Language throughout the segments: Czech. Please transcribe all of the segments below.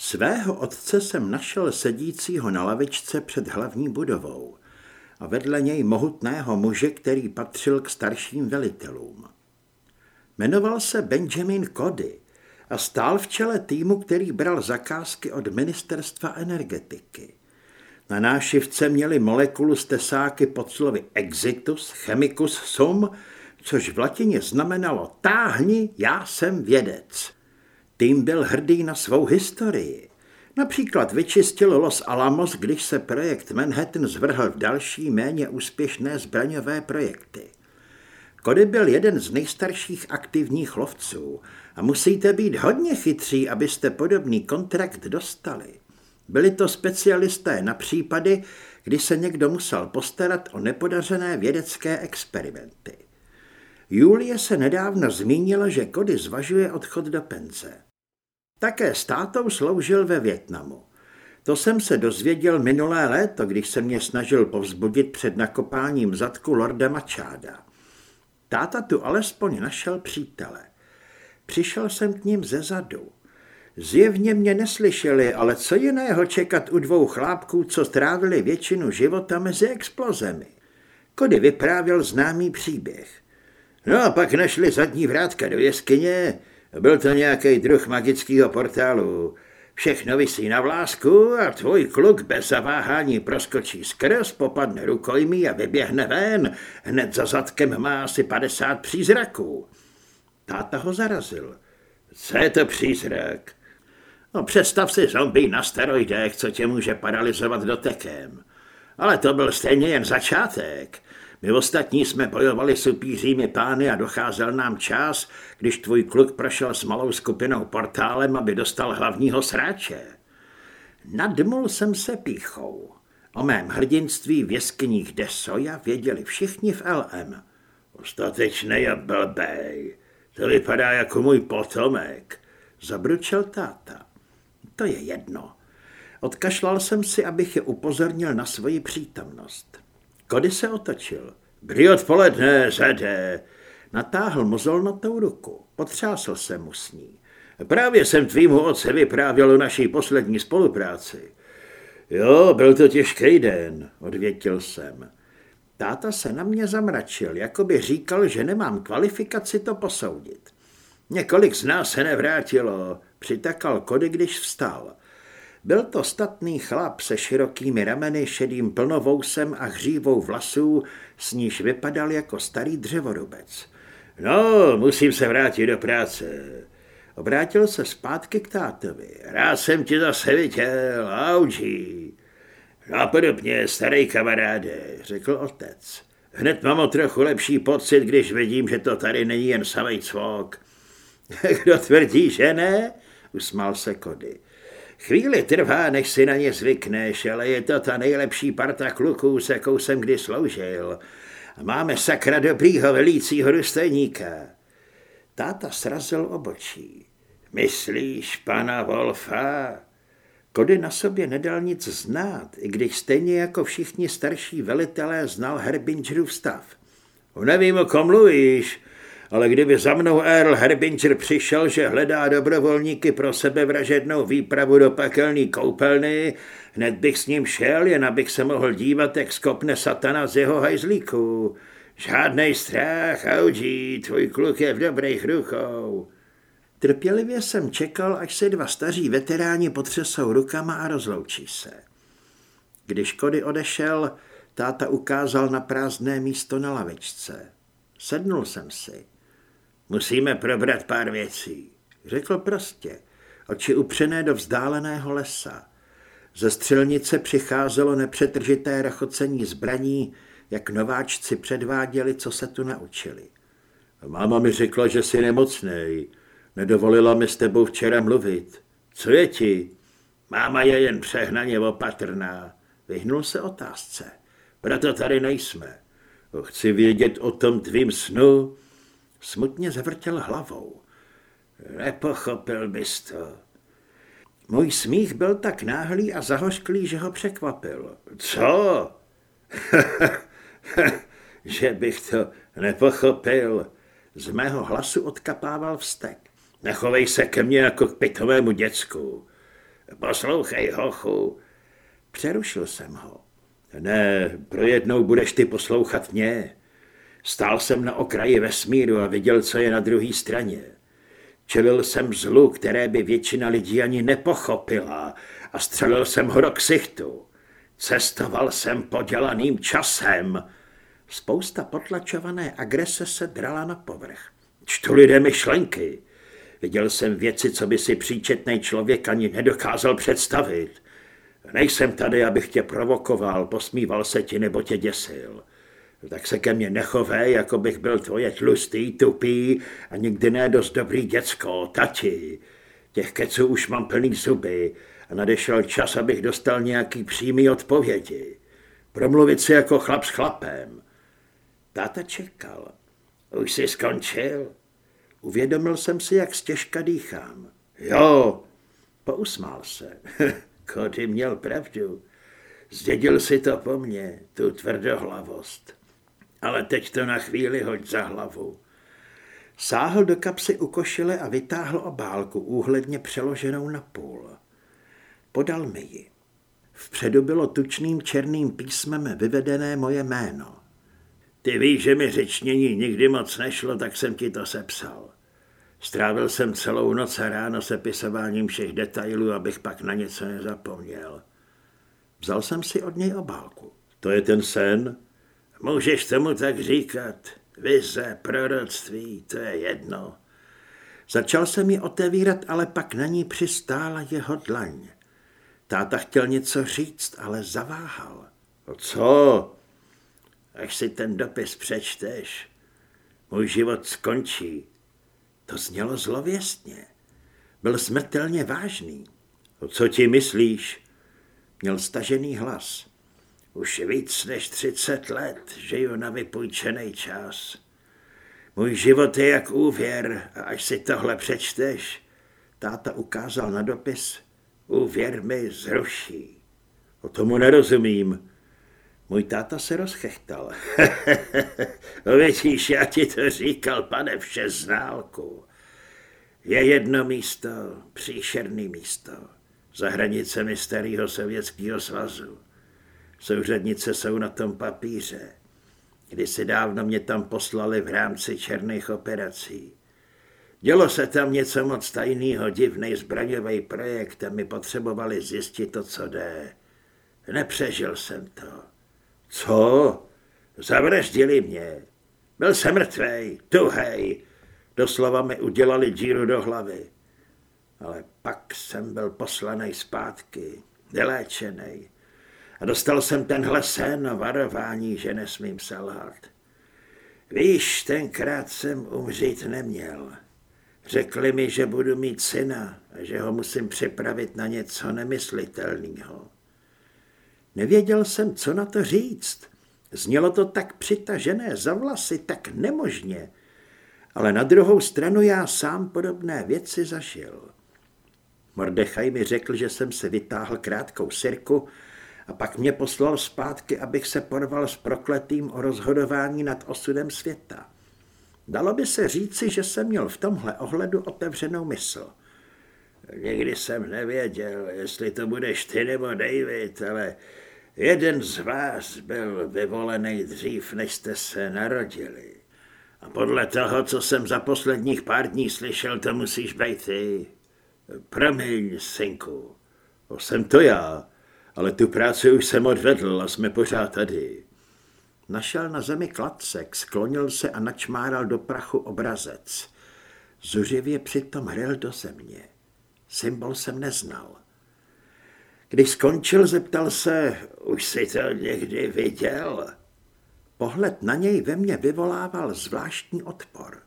Svého otce jsem našel sedícího na lavičce před hlavní budovou a vedle něj mohutného muže, který patřil k starším velitelům. Jmenoval se Benjamin Cody a stál v čele týmu, který bral zakázky od ministerstva energetiky. Na nášivce měli molekulu z tesáky pod slovy exitus, chemicus sum, což v latině znamenalo táhni, já jsem vědec. Tým byl hrdý na svou historii. Například vyčistil Los Alamos, když se projekt Manhattan zvrhl v další méně úspěšné zbraňové projekty. Cody byl jeden z nejstarších aktivních lovců a musíte být hodně chytří, abyste podobný kontrakt dostali. Byli to specialisté na případy, kdy se někdo musel postarat o nepodařené vědecké experimenty. Julie se nedávno zmínila, že Cody zvažuje odchod do penze. Také státou sloužil ve Větnamu. To jsem se dozvěděl minulé léto, když se mě snažil povzbudit před nakopáním zadku Lorda Mačáda. Táta tu alespoň našel přítele. Přišel jsem k ním ze zadu. Zjevně mě neslyšeli, ale co jiného čekat u dvou chlápků, co strávili většinu života mezi explozemi. Kody vyprávěl známý příběh. No a pak našli zadní vrátka do jeskyně, byl to nějaký druh magického portálu. Všechno visí na vlásku a tvůj kluk bez zaváhání proskočí skrz, popadne rukojmí a vyběhne ven. Hned za zadkem má asi 50 přízraků. Táta ho zarazil. Co je to přízrak? No představ si zombie na steroidech, co tě může paralizovat dotekem. Ale to byl stejně jen začátek. My ostatní jsme bojovali s upířími pány a docházel nám čas, když tvůj kluk prošel s malou skupinou portálem, aby dostal hlavního sráče. Nadmul jsem se píchou. O mém hrdinství v jeskyních Desoja věděli všichni v LM. Ostatečnej a blbej. To vypadá jako můj potomek, zabručel táta. To je jedno. Odkašlal jsem si, abych je upozornil na svoji přítomnost. Kody se otočil. Bry odpoledne, zede. Natáhl mozolnatou ruku. Potřásl se mu s ní. Právě jsem tvýmu otce vyprávěl o naší poslední spolupráci. Jo, byl to těžký den, odvětil jsem. Táta se na mě zamračil, jako by říkal, že nemám kvalifikaci to posoudit. Několik z nás se nevrátilo, přitakal Kody, když vstal. Byl to statný chlap se širokými rameny, šedým plnovousem a hřívou vlasů, s níž vypadal jako starý dřevorubec. No, musím se vrátit do práce. Obrátil se zpátky k tátovi. Rád jsem ti zase viděl, aučí. No podobně, starý kamaráde, řekl otec. Hned mám o trochu lepší pocit, když vidím, že to tady není jen samej cvok. Kdo tvrdí, že ne? Usmál se Kody. Chvíli trvá, než si na ně zvykneš, ale je to ta nejlepší parta kluků, se jakou jsem kdy sloužil. Máme sakra dobrýho velícího důstojníka. Táta srazil obočí. Myslíš pana Wolfa? Kody na sobě nedal nic znát, i když stejně jako všichni starší velitelé znal Herbingerův stav. Nevím, o kom mluvíš, ale kdyby za mnou Earl Herbinger přišel, že hledá dobrovolníky pro sebevražednou výpravu do pekelný koupelny, hned bych s ním šel, jen abych se mohl dívat, jak skopne satana z jeho hajzlíků. Žádnej strach, Audí, tvůj kluk je v dobrých rukou. Trpělivě jsem čekal, až se dva staří veteráni potřesou rukama a rozloučí se. Když Kody odešel, táta ukázal na prázdné místo na lavičce. Sednul jsem si. Musíme probrat pár věcí, řekl prostě, oči upřené do vzdáleného lesa. Ze střelnice přicházelo nepřetržité rachocení zbraní, jak nováčci předváděli, co se tu naučili. Máma mi řekla, že jsi nemocnej. Nedovolila mi s tebou včera mluvit. Co je ti? Máma je jen přehnaně opatrná. Vyhnul se otázce. Proto tady nejsme. Chci vědět o tom tvým snu, Smutně zavrtěl hlavou. Nepochopil bys to. Můj smích byl tak náhlý a zahořklý, že ho překvapil. Co? že bych to nepochopil. Z mého hlasu odkapával vztek. Nechovej se ke mně jako k pitovému děcku. Poslouchej, hochu. Přerušil jsem ho. Ne, pro jednou budeš ty poslouchat mě. Stál jsem na okraji vesmíru a viděl, co je na druhé straně. Čelil jsem zlu, které by většina lidí ani nepochopila a střelil jsem ho do ksichtu. Cestoval jsem podělaným časem. Spousta potlačované agrese se drala na povrch. Čtu lidé myšlenky. Viděl jsem věci, co by si příčetný člověk ani nedokázal představit. Nejsem tady, abych tě provokoval, posmíval se ti nebo tě děsil. Tak se ke mně nechovej, jako bych byl tvoje tlustý, tupý a nikdy ne dost dobrý děcko, tati. Těch keců už mám plný zuby a nadešel čas, abych dostal nějaký přímý odpovědi. Promluvit si jako chlap s chlapem. Táta čekal. Už jsi skončil? Uvědomil jsem si, jak stěžka dýchám. Jo, pousmál se. Kody měl pravdu. Zdědil si to po mně, tu tvrdohlavost. Ale teď to na chvíli hoď za hlavu. Sáhl do kapsy u košile a vytáhl obálku úhledně přeloženou na půl. Podal mi ji. Vpředu bylo tučným černým písmem vyvedené moje jméno. Ty víš, že mi řečnění nikdy moc nešlo, tak jsem ti to sepsal. Strávil jsem celou noc a ráno sepisováním všech detailů, abych pak na něco nezapomněl. Vzal jsem si od něj obálku. To je ten sen? Můžeš tomu tak říkat. Vize, proroctví, to je jedno. Začal jsem ji otevírat, ale pak na ní přistála jeho dlaň. Táta chtěl něco říct, ale zaváhal. O co? Až si ten dopis přečteš, můj život skončí. To znělo zlověstně. Byl smrtelně vážný. O co ti myslíš? Měl stažený hlas. Už víc než třicet let žiju na vypůjčený čas. Můj život je jak úvěr a až si tohle přečteš, táta ukázal na dopis, úvěr mi zruší. O tomu nerozumím. Můj táta se rozchechtal. Vidíš, já ti to říkal, pane všeználku. Je jedno místo, příšerný místo, za hranicemi starého sovětského svazu. Souřadnice jsou na tom papíře. Kdysi dávno mě tam poslali v rámci černých operací. Dělo se tam něco moc tajného, divný zbraňový projekt a my potřebovali zjistit to, co jde. Nepřežil jsem to. Co? Zavraždili mě. Byl jsem mrtvej, tuhej. Doslova mi udělali díru do hlavy. Ale pak jsem byl poslaný zpátky, vyléčený. A dostal jsem tenhle sen varování, že nesmím selhat. Víš, tenkrát jsem umřít neměl. Řekli mi, že budu mít syna a že ho musím připravit na něco nemyslitelného. Nevěděl jsem, co na to říct. Znělo to tak přitažené za vlasy, tak nemožně. Ale na druhou stranu já sám podobné věci zažil. Mordechaj mi řekl, že jsem se vytáhl krátkou sirku a pak mě poslal zpátky, abych se porval s prokletým o rozhodování nad osudem světa. Dalo by se říci, že jsem měl v tomhle ohledu otevřenou mysl. Nikdy jsem nevěděl, jestli to budeš ty nebo David, ale jeden z vás byl vyvolený dřív, než jste se narodili. A podle toho, co jsem za posledních pár dní slyšel, to musíš být ty. Promiň, synku. Jsem to já, ale tu práci už jsem odvedl a jsme pořád tady. Našel na zemi klacek, sklonil se a načmáral do prachu obrazec. Zuřivě přitom hrel do země. Symbol jsem neznal. Když skončil, zeptal se, už si to někdy viděl? Pohled na něj ve mně vyvolával zvláštní odpor.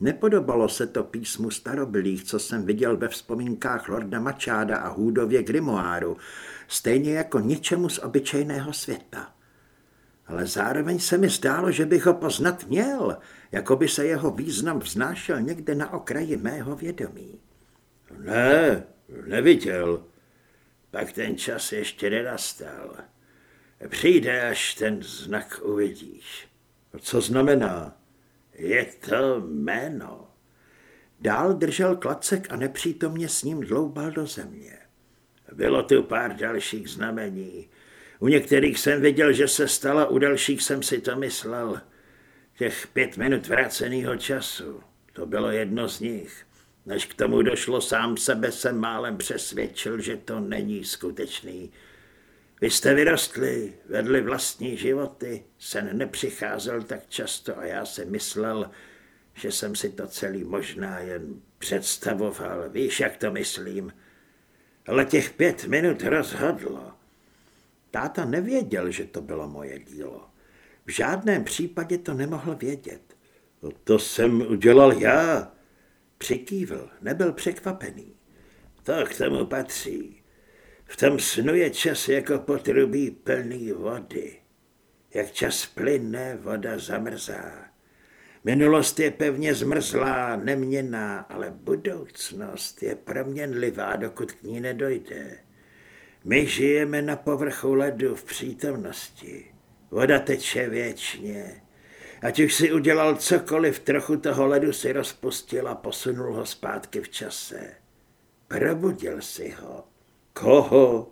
Nepodobalo se to písmu starobilých, co jsem viděl ve vzpomínkách Lorda Mačáda a Hůdově Grimoáru, stejně jako ničemu z obyčejného světa. Ale zároveň se mi zdálo, že bych ho poznat měl, jako by se jeho význam vznášel někde na okraji mého vědomí. Ne, neviděl. Pak ten čas ještě nenastal. Přijde, až ten znak uvidíš. Co znamená? Je to jméno. Dál držel klacek a nepřítomně s ním dloubal do země. Bylo tu pár dalších znamení. U některých jsem viděl, že se stalo, u dalších jsem si to myslel. Těch pět minut vráceného času, to bylo jedno z nich. Než k tomu došlo, sám sebe jsem málem přesvědčil, že to není skutečný. Vy jste vyrostli, vedli vlastní životy, sen nepřicházel tak často a já si myslel, že jsem si to celý možná jen představoval. Víš, jak to myslím? Ale těch pět minut rozhodlo. Táta nevěděl, že to bylo moje dílo. V žádném případě to nemohl vědět. No to jsem udělal já. Přikývl, nebyl překvapený. To k tomu patří. V tom snu je čas jako potrubí plný vody. Jak čas plyne, voda zamrzá. Minulost je pevně zmrzlá, neměná, ale budoucnost je proměnlivá, dokud k ní nedojde. My žijeme na povrchu ledu v přítomnosti. Voda teče věčně. Ať už si udělal cokoliv, trochu toho ledu si rozpustil a posunul ho zpátky v čase. Probudil si ho. Koho?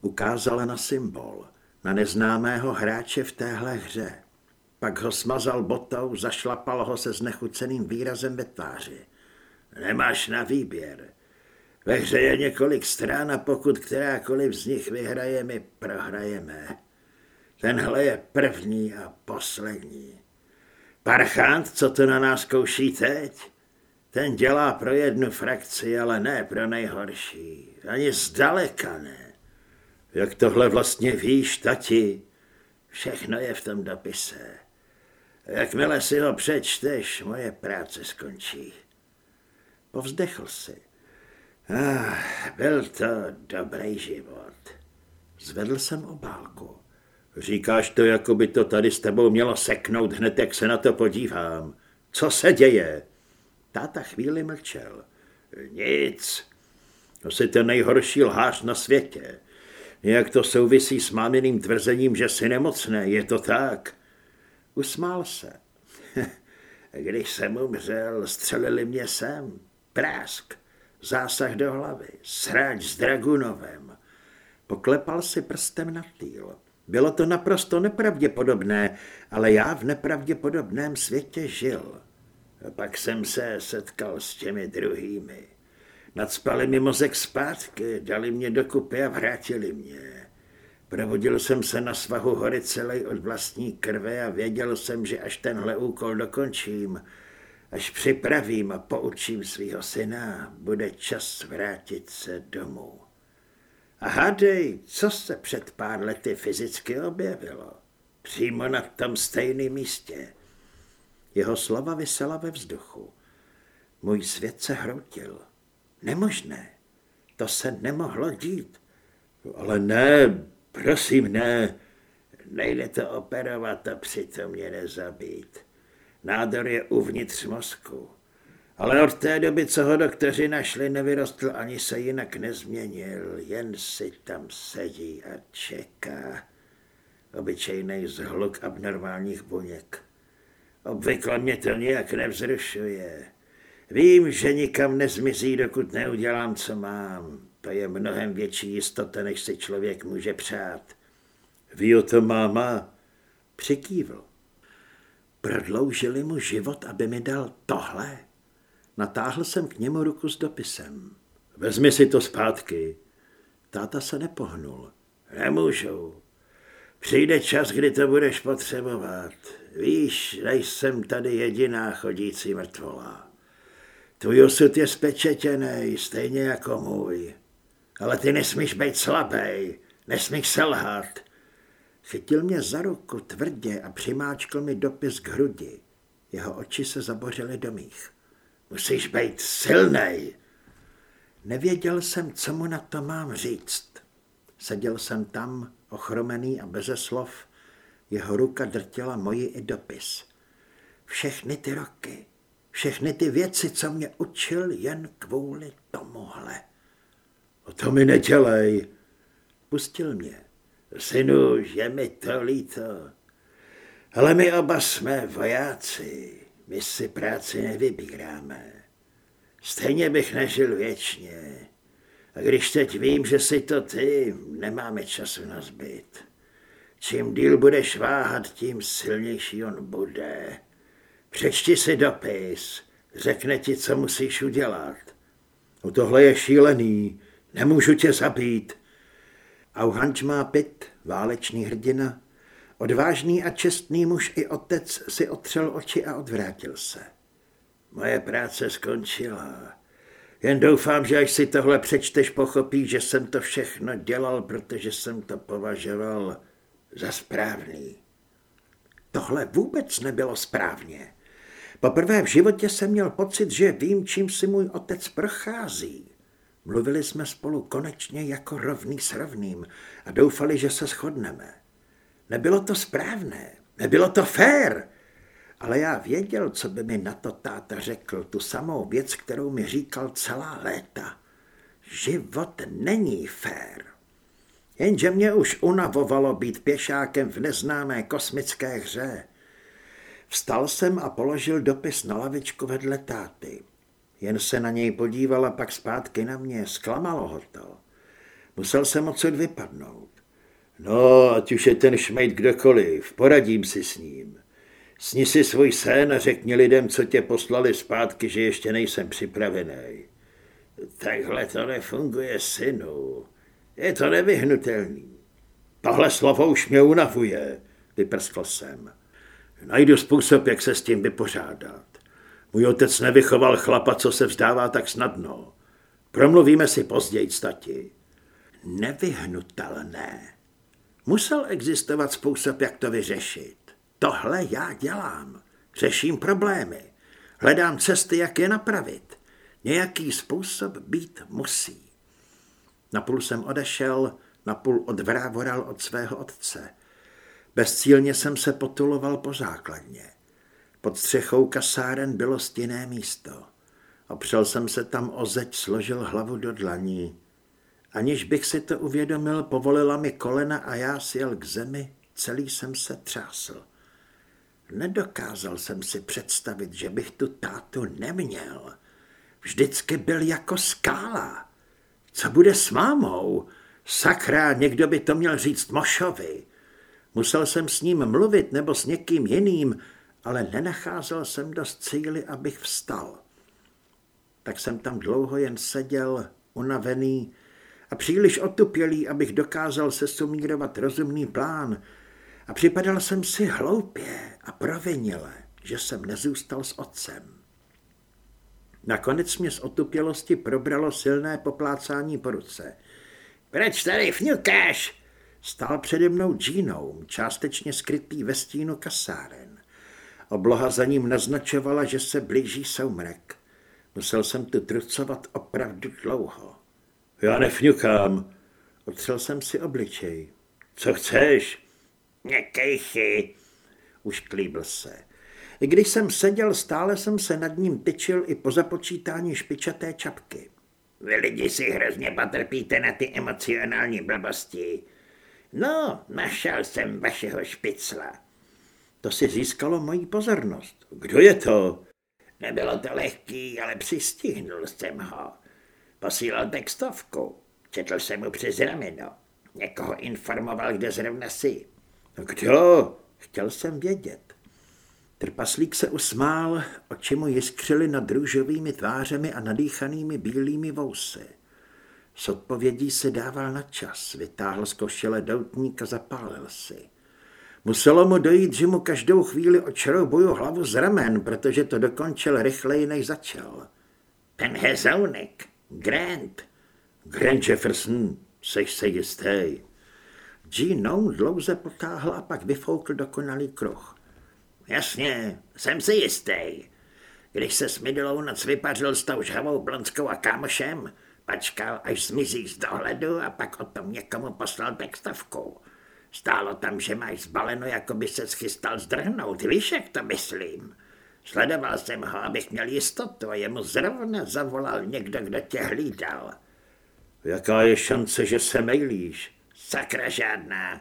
Ukázala na symbol, na neznámého hráče v téhle hře. Pak ho smazal botou, zašlapal ho se znechuceným výrazem ve tváři. Nemáš na výběr. Ve hře je několik stran a pokud kterákoliv z nich vyhraje, my prohrajeme. Tenhle je první a poslední. Parchant, co to na nás kouší teď? Ten dělá pro jednu frakci, ale ne pro nejhorší. Ani zdaleka ne. Jak tohle vlastně víš, tati? Všechno je v tom dopise. Jakmile si ho přečteš, moje práce skončí. Povzdechl si. Ah, byl to dobrý život. Zvedl jsem obálku. Říkáš to, jako by to tady s tebou mělo seknout hned, jak se na to podívám. Co se děje? Táta chvíli mlčel. Nic. To jsi ten nejhorší lhář na světě. Jak to souvisí s máminým tvrzením, že jsi nemocné, je to tak? Usmál se. Když jsem umřel, střelili mě sem. Prásk. Zásah do hlavy. Sráč s Dragunovem. Poklepal si prstem na týl. Bylo to naprosto nepravděpodobné, ale já v nepravděpodobném světě žil. Pak jsem se setkal s těmi druhými. Nadspali mi mozek zpátky, dali mě do kupy a vrátili mě. Provodil jsem se na svahu hory celý od vlastní krve a věděl jsem, že až tenhle úkol dokončím, až připravím a poučím svého syna, bude čas vrátit se domů. A hádej, co se před pár lety fyzicky objevilo? Přímo na tom stejném místě. Jeho slova vysela ve vzduchu. Můj svět se hroutil. Nemožné. To se nemohlo dít. Ale ne, prosím, ne. Nejde to operovat a přitom mě nezabít. Nádor je uvnitř mozku. Ale od té doby, co ho doktoři našli, nevyrostl ani se jinak nezměnil, jen si tam sedí a čeká. Obyčejný zhluk abnormálních buněk. Obvykle mě to nějak nevzrušuje. Vím, že nikam nezmizí, dokud neudělám, co mám. To je mnohem větší jistota, než si člověk může přát. Ví o to máma? Přikývl. Prodloužili mu život, aby mi dal tohle? Natáhl jsem k němu ruku s dopisem. Vezmi si to zpátky. Táta se nepohnul. Nemůžu. Přijde čas, kdy to budeš potřebovat. Víš, nejsem tady jediná chodící mrtvola. Tvůj osud je spečetěný, stejně jako můj. Ale ty nesmíš být slabý, nesmíš selhat. Chytil mě za ruku tvrdě a přimáčkl mi dopis k hrudi. Jeho oči se zabořily do mých. Musíš být silnej. Nevěděl jsem, co mu na to mám říct. Seděl jsem tam, ochromený a beze slov. Jeho ruka drtila moji i dopis. Všechny ty roky, všechny ty věci, co mě učil jen kvůli tomuhle. O to mi nedělej. Pustil mě. Synu, je mi to líto. Ale my oba jsme vojáci. My si práci nevybíráme. Stejně bych nežil věčně. A když teď vím, že jsi to ty, nemáme času na zbyt. Čím díl budeš váhat, tím silnější on bude. Přečti si dopis, řekne ti, co musíš udělat. No tohle je šílený, nemůžu tě zabít. Auhanč má pit, válečný hrdina, odvážný a čestný muž i otec si otřel oči a odvrátil se. Moje práce skončila. Jen doufám, že až si tohle přečteš, pochopíš, že jsem to všechno dělal, protože jsem to považoval za správný. Tohle vůbec nebylo správně. Poprvé v životě jsem měl pocit, že vím, čím si můj otec prochází. Mluvili jsme spolu konečně jako rovný s rovným a doufali, že se shodneme. Nebylo to správné, nebylo to fér, ale já věděl, co by mi na to táta řekl, tu samou věc, kterou mi říkal celá léta. Život není fér. Jenže mě už unavovalo být pěšákem v neznámé kosmické hře. Vstal jsem a položil dopis na lavičku vedle táty. Jen se na něj podívala pak zpátky na mě, zklamalo ho to. Musel jsem odsud vypadnout. No, ať už je ten šmejt kdokoliv, poradím si s ním. Sni si svůj sen a řekni lidem, co tě poslali zpátky, že ještě nejsem připravený. Takhle to nefunguje, synu. Je to nevyhnutelný. Tohle slovo už mě unavuje, vyprskl jsem. Najdu způsob, jak se s tím vypořádat. Můj otec nevychoval chlapa, co se vzdává tak snadno. Promluvíme si později, stati. Nevyhnutelné. Musel existovat způsob, jak to vyřešit. Tohle já dělám. Řeším problémy. Hledám cesty, jak je napravit. Nějaký způsob být musí. Napůl jsem odešel, napůl odvrávoral od svého otce. Bezcílně jsem se potuloval po základně. Pod střechou kasáren bylo stinné místo. Opřel jsem se tam o zeď, složil hlavu do dlaní. Aniž bych si to uvědomil, povolila mi kolena a já sjel k zemi, celý jsem se třásl. Nedokázal jsem si představit, že bych tu tátu neměl. Vždycky byl jako skála. Co bude s mámou? Sakra, někdo by to měl říct Mošovi. Musel jsem s ním mluvit nebo s někým jiným, ale nenacházel jsem dost síly, abych vstal. Tak jsem tam dlouho jen seděl, unavený a příliš otupělý, abych dokázal se sumírovat rozumný plán, a připadal jsem si hloupě a provinile, že jsem nezůstal s otcem. Nakonec mě z otupělosti probralo silné poplácání po ruce. Proč tady fňukáš? Stál přede mnou džínou, částečně skrytý ve stínu kasáren. Obloha za ním naznačovala, že se blíží soumrek. Musel jsem tu trucovat opravdu dlouho. Já nefňukám. Otřel jsem si obličej. Co chceš? Někejchy. Už klíbl se. I když jsem seděl, stále jsem se nad ním tyčil i po započítání špičaté čapky. Vy lidi si hrozně potrpíte na ty emocionální blbosti. No, našel jsem vašeho špicla. To si získalo moji pozornost. Kdo je to? Nebylo to lehký, ale přistihnul jsem ho. Posílal textovku. Četl jsem mu přes rameno. Někoho informoval, kde zrovna si. Kdo? Chtěl jsem vědět. Trpaslík se usmál, oči mu jiskřily nad růžovými tvářemi a nadýchanými bílými vousy. S odpovědí se dával na čas, vytáhl z košile doutník a zapálil si. Muselo mu dojít, že mu každou chvíli odšroubuju hlavu z ramen, protože to dokončil rychleji, než začal. Ten hezounek, Grant. Grant Jefferson, seš se jistý. Gino dlouze potáhl a pak vyfoukl dokonalý kruh. Jasně, jsem si jistý. Když se s Midlou noc vypařil s tou žhavou blonskou a kámošem, Pačkal, až zmizí z dohledu a pak o tom někomu poslal textovku. Stálo tam, že máš zbaleno, jako by se schystal zdrhnout. Víš, jak to myslím? Sledoval jsem ho, abych měl jistotu a jemu zrovna zavolal někdo, kdo tě hlídal. Jaká je šance, že se mejlíš? Sakra žádná.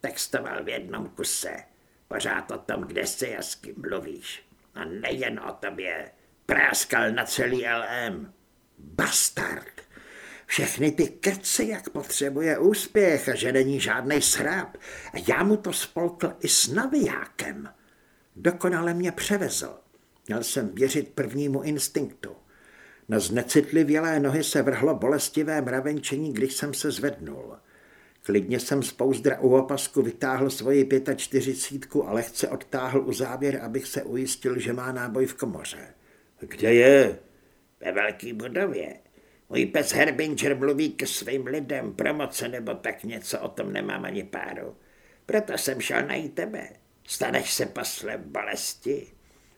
Textoval v jednom kuse. Pořád o tom, kde se a s kým mluvíš. A nejen o tobě. Práskal na celý LM. Bastard. Všechny ty krci, jak potřebuje úspěch a že není žádný sráp. A já mu to spolkl i s navijákem. Dokonale mě převezl. Měl jsem věřit prvnímu instinktu. Na znecitlivělé nohy se vrhlo bolestivé mravenčení, když jsem se zvednul. Klidně jsem z pouzdra u opasku vytáhl svoji pětačtyřicítku a lehce odtáhl u závěr, abych se ujistil, že má náboj v komoře. Kde je? Ve velký budově. Můj pes Herbinger mluví ke svým lidem, promoce nebo tak něco, o tom nemám ani páru. Proto jsem šel najít tebe. Staneš se poslem bolesti?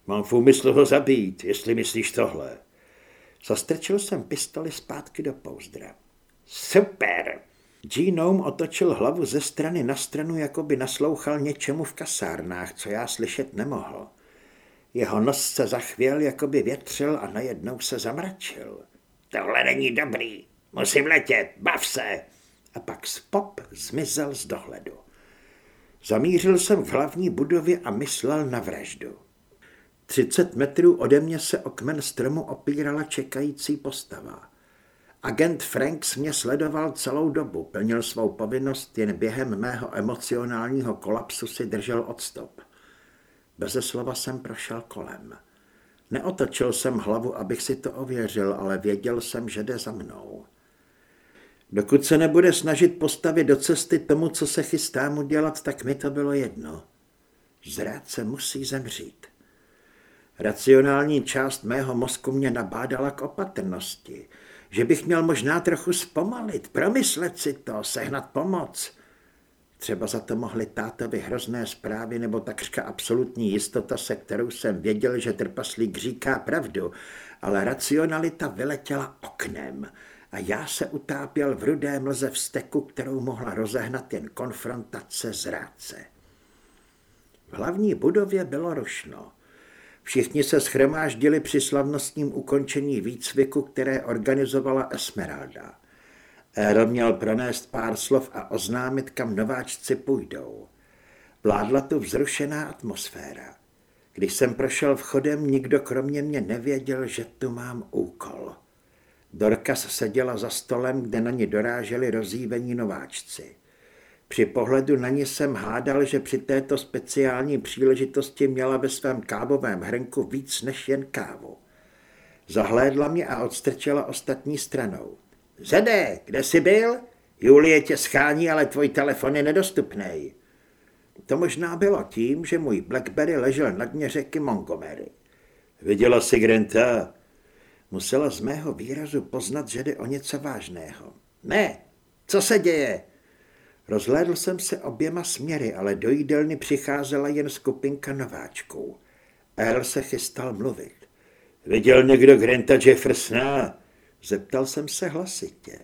Mám v úmyslu ho zabít, jestli myslíš tohle. Zastrčil jsem pistoli zpátky do pouzdra. Super! Genome otočil hlavu ze strany na stranu, jako by naslouchal něčemu v kasárnách, co já slyšet nemohl. Jeho nos se zachvěl, jako by větřil a najednou se zamračil. Tohle není dobrý, musím letět, bav se! A pak spop zmizel z dohledu. Zamířil jsem k hlavní budově a myslel na vraždu. Třicet metrů ode mě se o kmen stromu opírala čekající postava. Agent Franks mě sledoval celou dobu, plnil svou povinnost, jen během mého emocionálního kolapsu si držel odstop. Beze slova jsem prošel kolem. Neotočil jsem hlavu, abych si to ověřil, ale věděl jsem, že jde za mnou. Dokud se nebude snažit postavit do cesty tomu, co se chystám udělat, tak mi to bylo jedno. Zrádce musí zemřít. Racionální část mého mozku mě nabádala k opatrnosti, že bych měl možná trochu zpomalit, promyslet si to, sehnat pomoc. Třeba za to mohly tátovi hrozné zprávy nebo takřka absolutní jistota, se kterou jsem věděl, že trpaslík říká pravdu, ale racionalita vyletěla oknem a já se utápěl v rudé mlze vzteku, kterou mohla rozehnat jen konfrontace z rádce. V hlavní budově bylo rušno. Všichni se schromáždili při slavnostním ukončení výcviku, které organizovala Esmeralda. Éro měl pronést pár slov a oznámit, kam nováčci půjdou. Vládla tu vzrušená atmosféra. Když jsem prošel vchodem, nikdo kromě mě nevěděl, že tu mám úkol. Dorkas seděla za stolem, kde na ní doráželi rozívení nováčci. Při pohledu na ní jsem hádal, že při této speciální příležitosti měla ve svém kávovém hrnku víc než jen kávu. Zahlédla mě a odstrčila ostatní stranou. Zede, kde jsi byl? Julie tě schání, ale tvůj telefon je nedostupný. To možná bylo tím, že můj Blackberry ležel na dně řeky Montgomery. Viděla jsi Granta? Musela z mého výrazu poznat, že jde o něco vážného. Ne, co se děje? Rozhlédl jsem se oběma směry, ale do jídelny přicházela jen skupinka nováčků. Earl se chystal mluvit. Viděl někdo Granta Jeffersona? Zeptal jsem se hlasitě.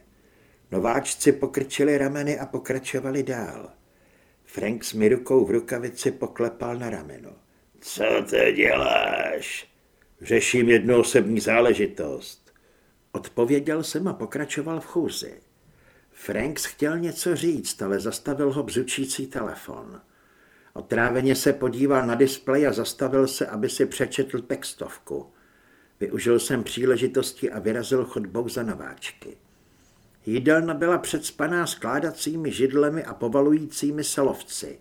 Nováčci pokrčili rameny a pokračovali dál. Frank s mi rukou v rukavici poklepal na rameno. Co to děláš? Řeším jednu osobní záležitost. Odpověděl jsem a pokračoval v chůzi. Franks chtěl něco říct, ale zastavil ho bzučící telefon. Otráveně se podíval na displej a zastavil se, aby si přečetl textovku. Využil jsem příležitosti a vyrazil chodbou za nováčky. Jídelna byla předspaná skládacími židlemi a povalujícími se lovci.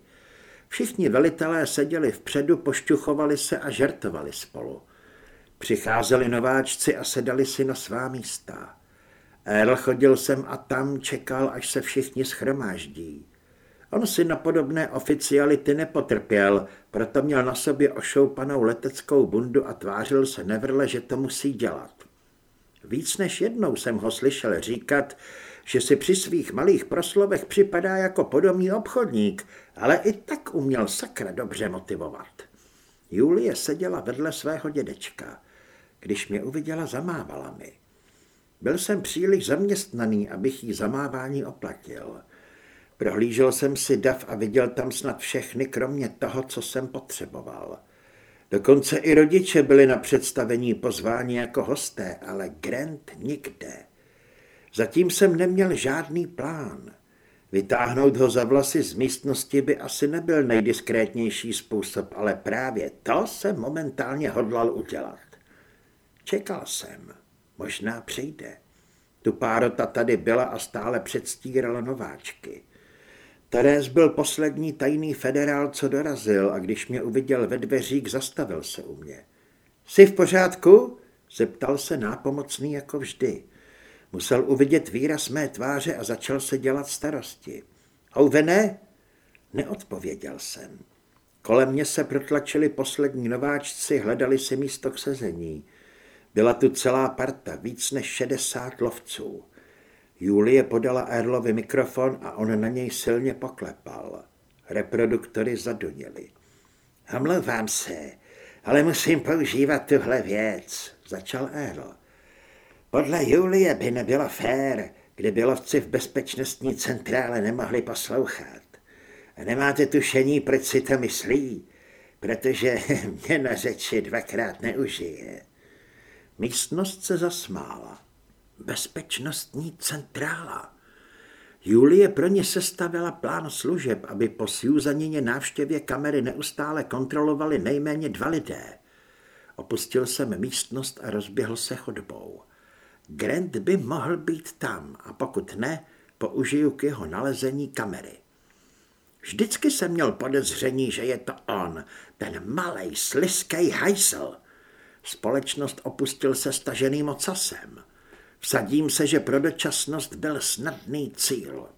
Všichni velitelé seděli vpředu, pošťuchovali se a žertovali spolu. Přicházeli nováčci a sedali si na svá místa. Earl chodil sem a tam, čekal, až se všichni schromáždí. On si na podobné oficiality nepotrpěl, proto měl na sobě ošoupanou leteckou bundu a tvářil se nevrle, že to musí dělat. Víc než jednou jsem ho slyšel říkat, že si při svých malých proslovech připadá jako podobný obchodník, ale i tak uměl sakra dobře motivovat. Julie seděla vedle svého dědečka. Když mě uviděla, zamávala mi. Byl jsem příliš zaměstnaný, abych jí zamávání oplatil. Prohlížel jsem si dav a viděl tam snad všechny, kromě toho, co jsem potřeboval. Dokonce i rodiče byli na představení pozváni jako hosté, ale Grant nikde. Zatím jsem neměl žádný plán. Vytáhnout ho za vlasy z místnosti by asi nebyl nejdiskrétnější způsob, ale právě to jsem momentálně hodlal udělat. Čekal jsem. Možná přijde. Tu párota tady byla a stále předstírala nováčky. Teres byl poslední tajný federál, co dorazil a když mě uviděl ve dveřích, zastavil se u mě. Jsi v pořádku? Zeptal se nápomocný jako vždy. Musel uvidět výraz mé tváře a začal se dělat starosti. Houvene? Neodpověděl jsem. Kolem mě se protlačili poslední nováčci, hledali si místo k sezení. Byla tu celá parta, víc než šedesát lovců. Julie podala Erlovi mikrofon a on na něj silně poklepal. Reproduktory zadoněly. Omlouvám se, ale musím používat tuhle věc, začal Erl. Podle Julie by nebylo fér, kdyby lovci v bezpečnostní centrále nemohli poslouchat. Nemáte tušení, proč si to myslí, protože mě na řeči dvakrát neužije. Místnost se zasmála. Bezpečnostní centrála. Julie pro ně sestavila plán služeb, aby po Suzanině návštěvě kamery neustále kontrolovali nejméně dva lidé. Opustil jsem místnost a rozběhl se chodbou. Grant by mohl být tam a pokud ne, použiju k jeho nalezení kamery. Vždycky jsem měl podezření, že je to on, ten malej, sliskej hajsl. Společnost opustil se staženým ocasem. Vsadím se, že pro dočasnost byl snadný cíl.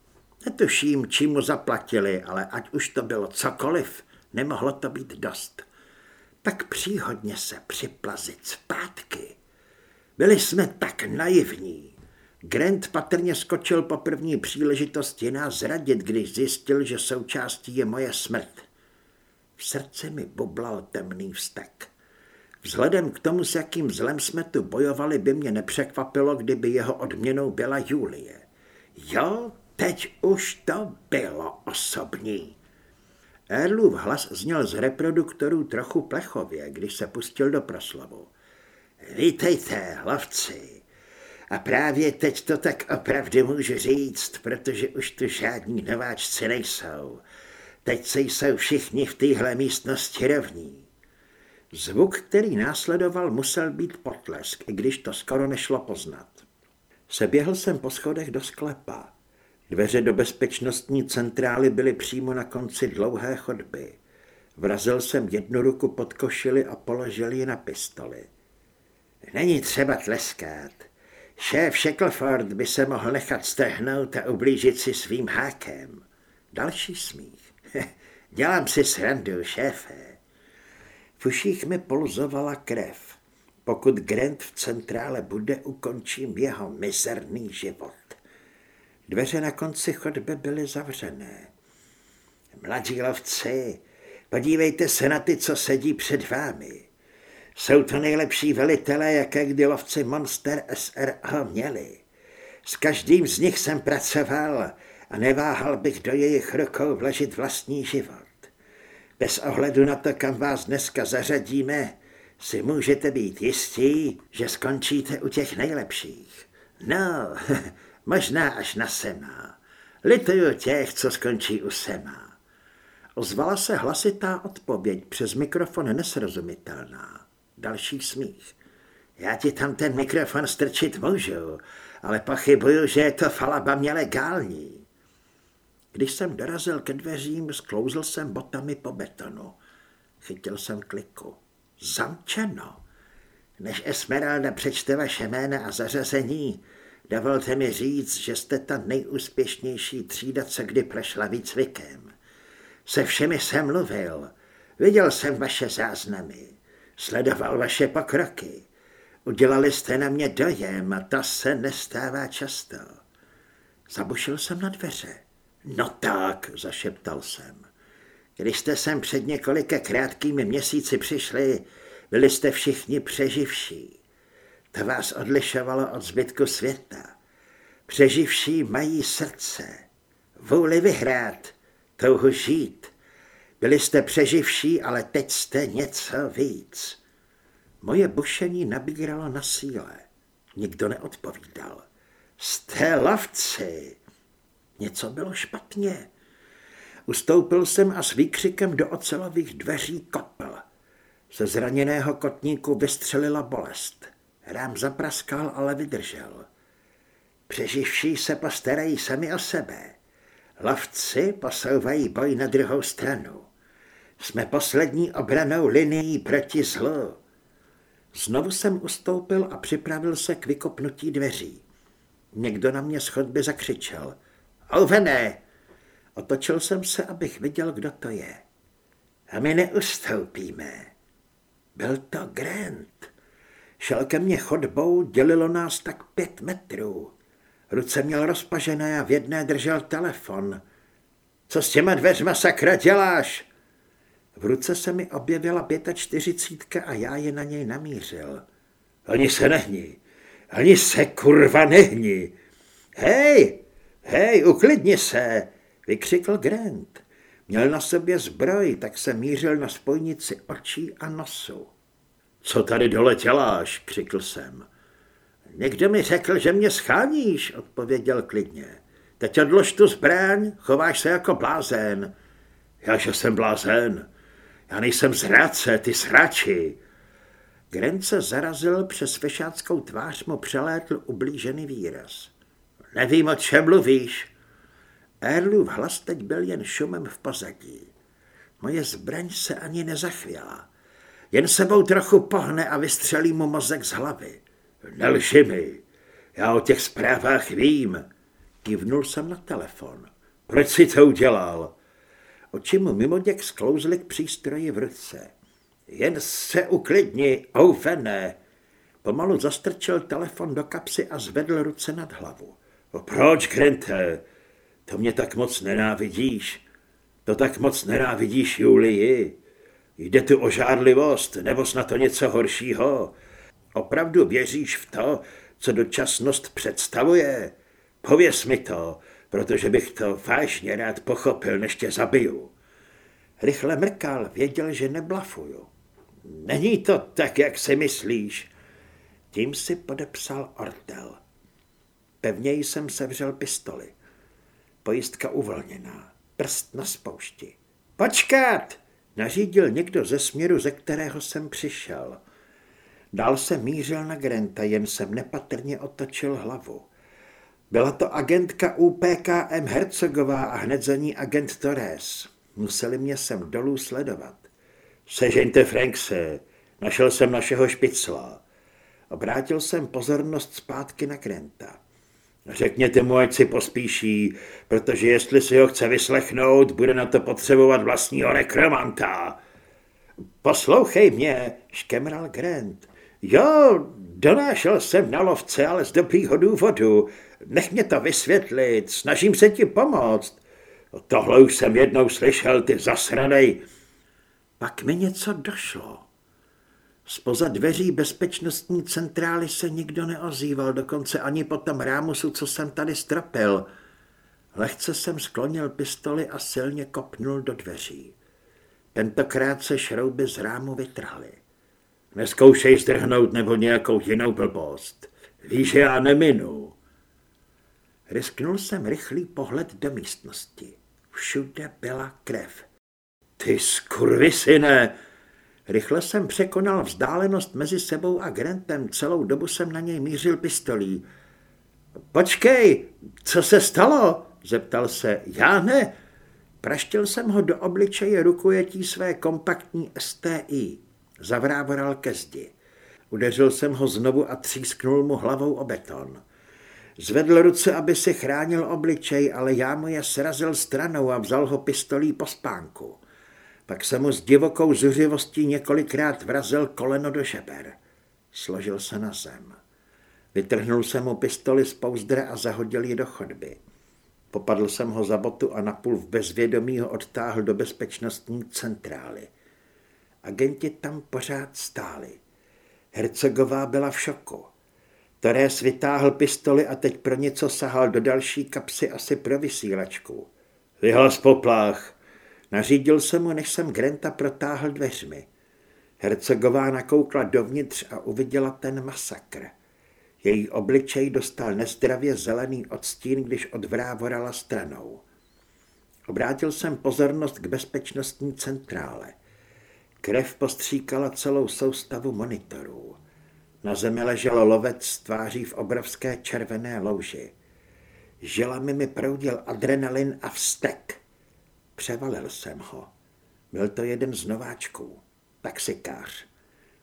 Netuším, čím mu zaplatili, ale ať už to bylo cokoliv, nemohlo to být dost. Tak příhodně se připlazit zpátky. Byli jsme tak naivní. Grant patrně skočil po první příležitosti nás zradit, když zjistil, že součástí je moje smrt. V srdci mi bublal temný vztek. Vzhledem k tomu, s jakým zlem jsme tu bojovali, by mě nepřekvapilo, kdyby jeho odměnou byla Julie. Jo, teď už to bylo osobní. Erlův hlas zněl z reproduktorů trochu plechově, když se pustil do proslovu. Vítejte, hlavci. A právě teď to tak opravdu můžu říct, protože už tu žádní nováčci nejsou. Teď se jsou všichni v téhle místnosti rovní. Zvuk, který následoval, musel být potlesk, i když to skoro nešlo poznat. Seběhl jsem po schodech do sklepa. Dveře do bezpečnostní centrály byly přímo na konci dlouhé chodby. Vrazil jsem jednu ruku pod košili a položil ji na pistoli. Není třeba tleskat. Šéf Shackleford by se mohl nechat strhnout a ublížit si svým hákem. Další smích. Dělám si srandu, šéfe. V uších mi pulzovala krev. Pokud Grant v centrále bude, ukončím jeho mizerný život. Dveře na konci chodby byly zavřené. Mladí lovci, podívejte se na ty, co sedí před vámi. Jsou to nejlepší velitelé, jaké kdy lovci Monster SRA měli. S každým z nich jsem pracoval a neváhal bych do jejich rukou vložit vlastní život. Bez ohledu na to, kam vás dneska zařadíme, si můžete být jistí, že skončíte u těch nejlepších. No, možná až na Sema. Lituju těch, co skončí u Sema. Ozvala se hlasitá odpověď, přes mikrofon nesrozumitelná. Další smích. Já ti tam ten mikrofon strčit můžu, ale pochybuju, že je to falaba mě legální. Když jsem dorazil ke dveřím, sklouzl jsem botami po betonu. Chytil jsem kliku. Zamčeno. Než Esmeralda přečte vaše jména a zařazení, dovolte mi říct, že jste ta nejúspěšnější třída, co kdy prošla výcvikem. Se všemi jsem mluvil. Viděl jsem vaše záznamy. Sledoval vaše pokroky. Udělali jste na mě dojem a to se nestává často. Zabušil jsem na dveře. No tak, zašeptal jsem. Když jste sem před několika krátkými měsíci přišli, byli jste všichni přeživší. To vás odlišovalo od zbytku světa. Přeživší mají srdce, vůli vyhrát, touhu žít. Byli jste přeživší, ale teď jste něco víc. Moje bušení nabíralo na síle. Nikdo neodpovídal. Jste lovci, Něco bylo špatně. Ustoupil jsem a s výkřikem do ocelových dveří kopl. Ze zraněného kotníku vystřelila bolest. Rám zapraskal, ale vydržel. Přeživší se postarají sami o sebe. Lovci posouvají boj na druhou stranu. Jsme poslední obranou linií proti zlu. Znovu jsem ustoupil a připravil se k vykopnutí dveří. Někdo na mě z chodby zakřičel. Ouvené! Otočil jsem se, abych viděl, kdo to je. A my neustoupíme. Byl to Grant. Šel ke mně chodbou, dělilo nás tak pět metrů. Ruce měl rozpažené a v jedné držel telefon. Co s těma dveřma sakra děláš? V ruce se mi objevila čtyřicítka a já je na něj namířil. Ani se nehni, ani se kurva nehni. Hej, hej, uklidni se, vykřikl Grant. Měl na sobě zbroj, tak se mířil na spojnici očí a nosu. Co tady dole děláš, křikl jsem. Někdo mi řekl, že mě scháníš, odpověděl klidně. Teď odlož tu zbraň, chováš se jako blázen. Já, že jsem blázen. Já nejsem zrádce, ty srači. Grant se zarazil přes fešáckou tvář, mu přelétl ublížený výraz. Nevím, o čem mluvíš. Erlův hlas teď byl jen šumem v pozadí. Moje zbraň se ani nezachvěla. Jen sebou trochu pohne a vystřelí mu mozek z hlavy. Nelži mi, já o těch zprávách vím. Kivnul jsem na telefon. Proč si to udělal? Oči mu mimoděk sklouzly k přístroji v ruce. Jen se uklidni, oufené. Pomalu zastrčil telefon do kapsy a zvedl ruce nad hlavu. Proč, Grente? To mě tak moc nenávidíš. To tak moc nenávidíš Julii. Jde tu o žárlivost, nebo snad to něco horšího. Opravdu věříš v to, co dočasnost představuje? Pověz mi to, protože bych to vážně rád pochopil, než tě zabiju. Rychle mrkal, věděl, že neblafuju. Není to tak, jak si myslíš. Tím si podepsal ortel. Pevněji jsem sevřel pistoli. Pojistka uvolněná, prst na spoušti. Počkat! Nařídil někdo ze směru, ze kterého jsem přišel. Dál se mířil na Grenta, jen jsem nepatrně otočil hlavu. Byla to agentka UPKM Hercegová a hned za ní agent Torres. Museli mě sem dolů sledovat. Sežeňte Frankse, našel jsem našeho špicla. Obrátil jsem pozornost zpátky na Grenta. Řekněte mu, ať si pospíší, protože jestli si ho chce vyslechnout, bude na to potřebovat vlastního nekromanta. Poslouchej mě, škemral Grant. Jo, donášel jsem na lovce, ale z dobrýho důvodu. Nech mě to vysvětlit, snažím se ti pomoct. Tohle už jsem jednou slyšel, ty zasranej. Pak mi něco došlo. Spoza dveří bezpečnostní centrály se nikdo neozýval, dokonce ani po tom rámusu, co jsem tady strapil. Lehce jsem sklonil pistoli a silně kopnul do dveří. Tentokrát se šrouby z rámu vytrhly. Neskoušej strhnout nebo nějakou jinou blbost. Víš, že já neminu. Risknul jsem rychlý pohled do místnosti. Všude byla krev. Ty skurvisine! Rychle jsem překonal vzdálenost mezi sebou a Grantem, celou dobu jsem na něj mířil pistolí. Počkej, co se stalo? zeptal se. Já ne. Praštil jsem ho do obličeje rukojetí své kompaktní STI. Zavrávoral ke zdi. Udeřil jsem ho znovu a třísknul mu hlavou o beton. Zvedl ruce, aby si chránil obličej, ale já mu je srazil stranou a vzal ho pistolí po spánku. Pak se mu s divokou zuřivostí několikrát vrazil koleno do žeber. Složil se na zem. Vytrhnul jsem mu pistoli z pouzdra a zahodil ji do chodby. Popadl jsem ho za botu a napůl v bezvědomí ho odtáhl do bezpečnostní centrály. Agenti tam pořád stáli. Hercegová byla v šoku. Torres vytáhl pistoli a teď pro něco sahal do další kapsy asi pro vysílačku. Vyhlas poplách, Nařídil jsem mu, než jsem Grenta protáhl dveřmi. Hercegová nakoukla dovnitř a uviděla ten masakr. Její obličej dostal nezdravě zelený odstín, když odvrávorala stranou. Obrátil jsem pozornost k bezpečnostní centrále. Krev postříkala celou soustavu monitorů. Na zemi ležel lovec s tváří v obrovské červené louži. Žilami mi proudil adrenalin a vztek. Převalil jsem ho. Byl to jeden z nováčků, taxikář.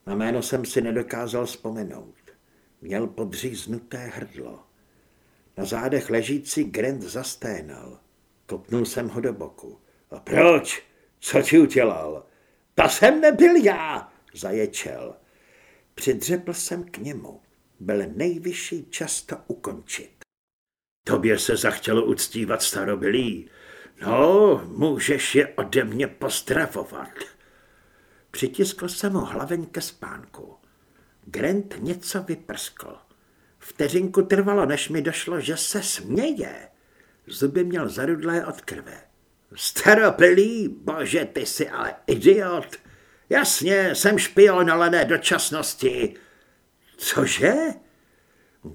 Na jméno jsem si nedokázal vzpomenout. Měl podříznuté hrdlo. Na zádech ležící Grant zasténal. Kopnul jsem ho do boku. A proč? Co ti udělal? To jsem nebyl já, zaječel. Přidřepl jsem k němu. Byl nejvyšší čas to ukončit. Tobě se zachtělo uctívat starobilí. No, můžeš je ode mě pozdravovat. Přitiskl jsem ho hlaveň ke spánku. Grant něco vyprskl. Vteřinku trvalo, než mi došlo, že se směje. Zuby měl zarudlé od krve. Staropilý, bože, ty jsi ale idiot. Jasně, jsem špion, ale ne dočasnosti. Cože?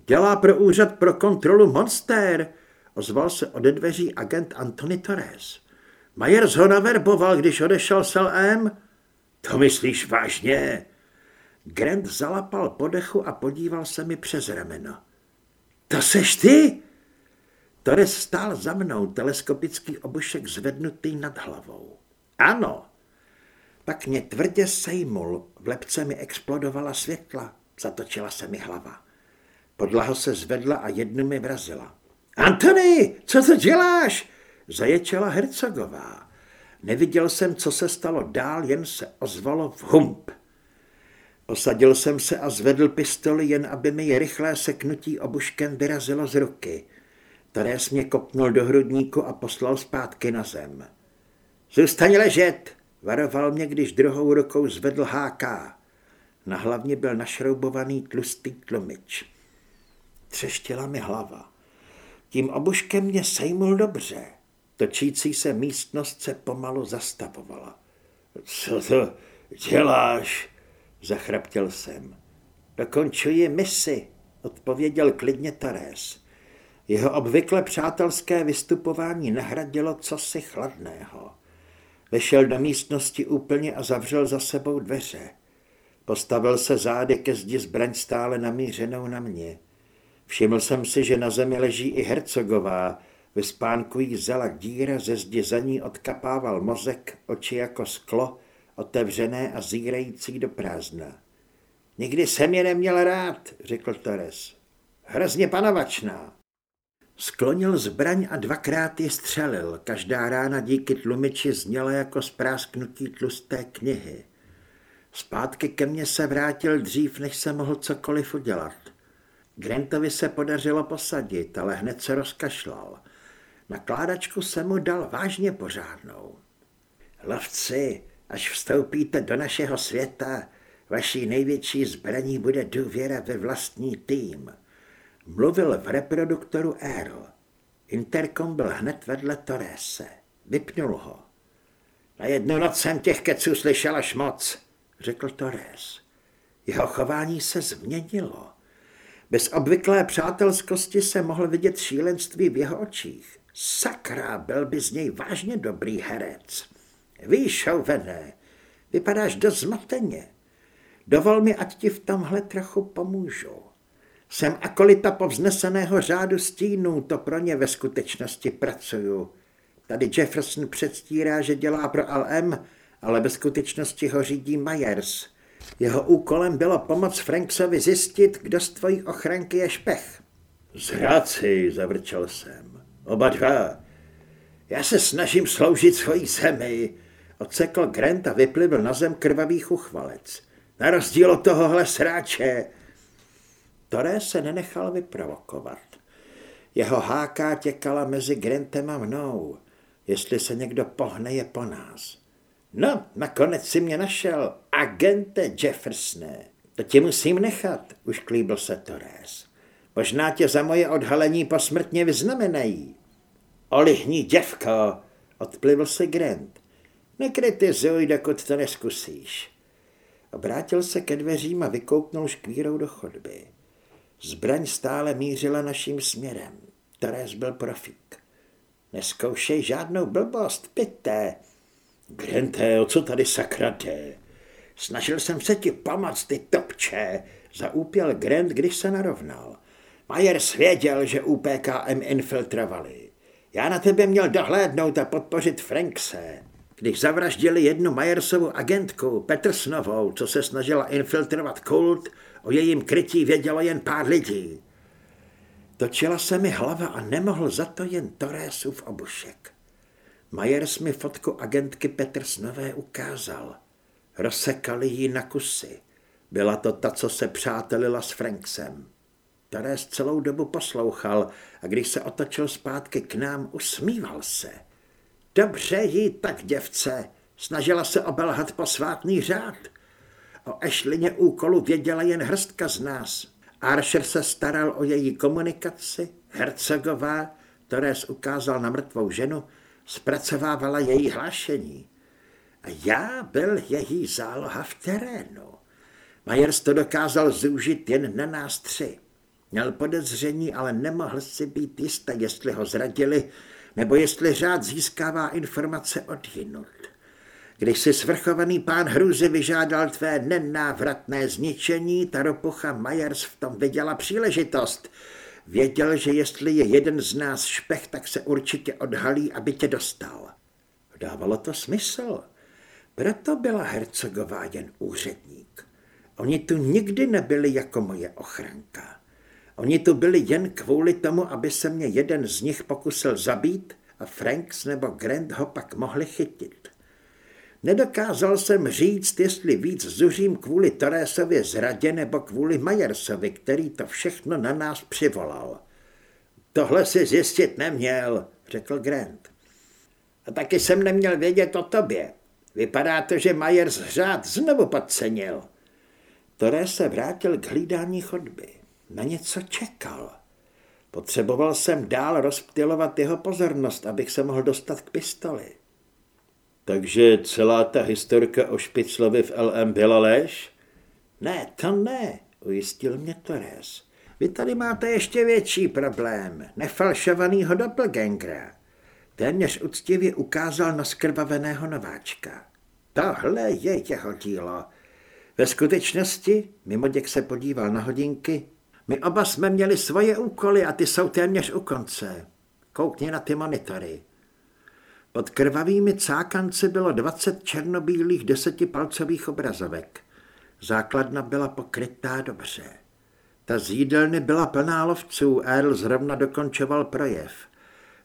Dělá pro úřad pro kontrolu monster, ozval se ode dveří agent Antony Torres. Majers ho naverboval, když odešel s LM. To myslíš vážně? Grant zalapal podechu a podíval se mi přes rameno. To seš ty? Torres stál za mnou, teleskopický obušek zvednutý nad hlavou. Ano. Pak mě tvrdě sejmul, v lepce mi explodovala světla, zatočila se mi hlava. Podlaha se zvedla a jednu mi vrazila. Antony, co to děláš? Zaječela hercogová. Neviděl jsem, co se stalo dál, jen se ozvalo v hump. Osadil jsem se a zvedl pistoli, jen aby mi je rychlé seknutí obuškem vyrazilo z ruky. Teres mě kopnul do hrudníku a poslal zpátky na zem. Zůstaň ležet, varoval mě, když druhou rukou zvedl HK. Na hlavně byl našroubovaný tlustý tlumič. Třeštěla mi hlava. Tím obuškem mě sejmul dobře. Točící se místnost se pomalu zastavovala. Co to děláš? Zachraptěl jsem. Dokončuji misi, odpověděl klidně Teres. Jeho obvykle přátelské vystupování nahradilo cosi chladného. Vešel do místnosti úplně a zavřel za sebou dveře. Postavil se zády ke zdi zbraň stále namířenou na mě. Všiml jsem si, že na zemi leží i hercogová, ve spánku jí zela díra, ze zdi za ní odkapával mozek, oči jako sklo, otevřené a zírající do prázdna. Nikdy jsem je neměl rád, řekl Torres. Hrozně panovačná. Sklonil zbraň a dvakrát ji střelil. Každá rána díky tlumiči zněla jako sprásknutí tlusté knihy. Zpátky ke mně se vrátil dřív, než se mohl cokoliv udělat. Grantovi se podařilo posadit, ale hned se rozkašlal. Nakládačku se mu dal vážně pořádnou. Lovci, až vstoupíte do našeho světa, vaší největší zbraní bude důvěra ve vlastní tým. Mluvil v reproduktoru Aero. Interkom byl hned vedle Torese. Vypnul ho. Na jednu noc jsem těch keců slyšel až moc, řekl Torres. Jeho chování se změnilo. Bez obvyklé přátelskosti se mohl vidět šílenství v jeho očích. Sakra, byl by z něj vážně dobrý herec. Víš, Šouvené, vypadáš dost zmateně. Dovol mi, ať ti v tomhle trochu pomůžu. Jsem akolita povzneseného řádu stínů, to pro ně ve skutečnosti pracuju. Tady Jefferson předstírá, že dělá pro LM, ale ve skutečnosti ho řídí Myers. Jeho úkolem bylo pomoct Franksovi zjistit, kdo z tvojí ochranky je špech. Zráci, zavrčel jsem. Oba dva. Já se snažím sloužit svojí zemi, odsekl Grant a vyplivl na zem krvavý chuchvalec. Na rozdíl od tohohle sráče. Toré se nenechal vyprovokovat. Jeho háka těkala mezi Grantem a mnou. Jestli se někdo pohne, je po nás. No, nakonec si mě našel, agente Jeffersone. To ti musím nechat, už klíbil se Torres. Možná tě za moje odhalení posmrtně vyznamenají. Olihní děvko, odplivl se Grant. Nekritizuj, dokud to neskusíš. Obrátil se ke dveřím a vykouknul škvírou do chodby. Zbraň stále mířila naším směrem. Torres byl profík. Neskoušej žádnou blbost, pité, Grente, o co tady sakra jde? Snažil jsem se ti pomoct, ty topče, zaúpěl Grant, když se narovnal. Myers věděl, že UPKM infiltrovali. Já na tebe měl dohlédnout a podpořit Frankse. Když zavraždili jednu Majersovu agentku, Petersnovou, co se snažila infiltrovat kult, o jejím krytí vědělo jen pár lidí. Točila se mi hlava a nemohl za to jen Torésův obušek. Majers mi fotku agentky Petersnové ukázal. Rozsekali ji na kusy. Byla to ta, co se přátelila s Franksem. Torres celou dobu poslouchal a když se otočil zpátky k nám, usmíval se. Dobře jí tak, děvce, snažila se obelhat posvátný řád. O Ešlině úkolu věděla jen hrstka z nás. Archer se staral o její komunikaci, Hercegová, Torres ukázal na mrtvou ženu, zpracovávala její hlášení. A já byl její záloha v terénu. Majers to dokázal zúžit jen na nás tři. Měl podezření, ale nemohl si být jistý, jestli ho zradili, nebo jestli řád získává informace od jinut. Když si svrchovaný pán hrůzy vyžádal tvé nenávratné zničení, ta ropucha Majers v tom viděla příležitost. Věděl, že jestli je jeden z nás špech, tak se určitě odhalí, aby tě dostal. Dávalo to smysl. Proto byla hercogová jen úředník. Oni tu nikdy nebyli jako moje ochranka. Oni tu byli jen kvůli tomu, aby se mě jeden z nich pokusil zabít a Franks nebo Grant ho pak mohli chytit. Nedokázal jsem říct, jestli víc zuřím kvůli Torésově zradě nebo kvůli Majersovi, který to všechno na nás přivolal. Tohle si zjistit neměl, řekl Grant. A taky jsem neměl vědět o tobě. Vypadá to, že Majers řád znovu podcenil. Torres se vrátil k hlídání chodby. Na něco čekal. Potřeboval jsem dál rozptilovat jeho pozornost, abych se mohl dostat k pistoli. Takže celá ta historka o Špiclovi v LM byla lež? Ne, to ne, ujistil mě Torres. Vy tady máte ještě větší problém, nefalšovanýho doppelgangera. Téměř úctivě ukázal na skrvaveného nováčka. Tohle je jeho dílo. Ve skutečnosti, Mimoděk se podíval na hodinky, my oba jsme měli svoje úkoly a ty jsou téměř u konce. Koukni na ty monitory. Pod krvavými cákanci bylo 20 černobílých desetipalcových obrazovek. Základna byla pokrytá dobře. Ta z jídelny byla plná lovců, Earl zrovna dokončoval projev.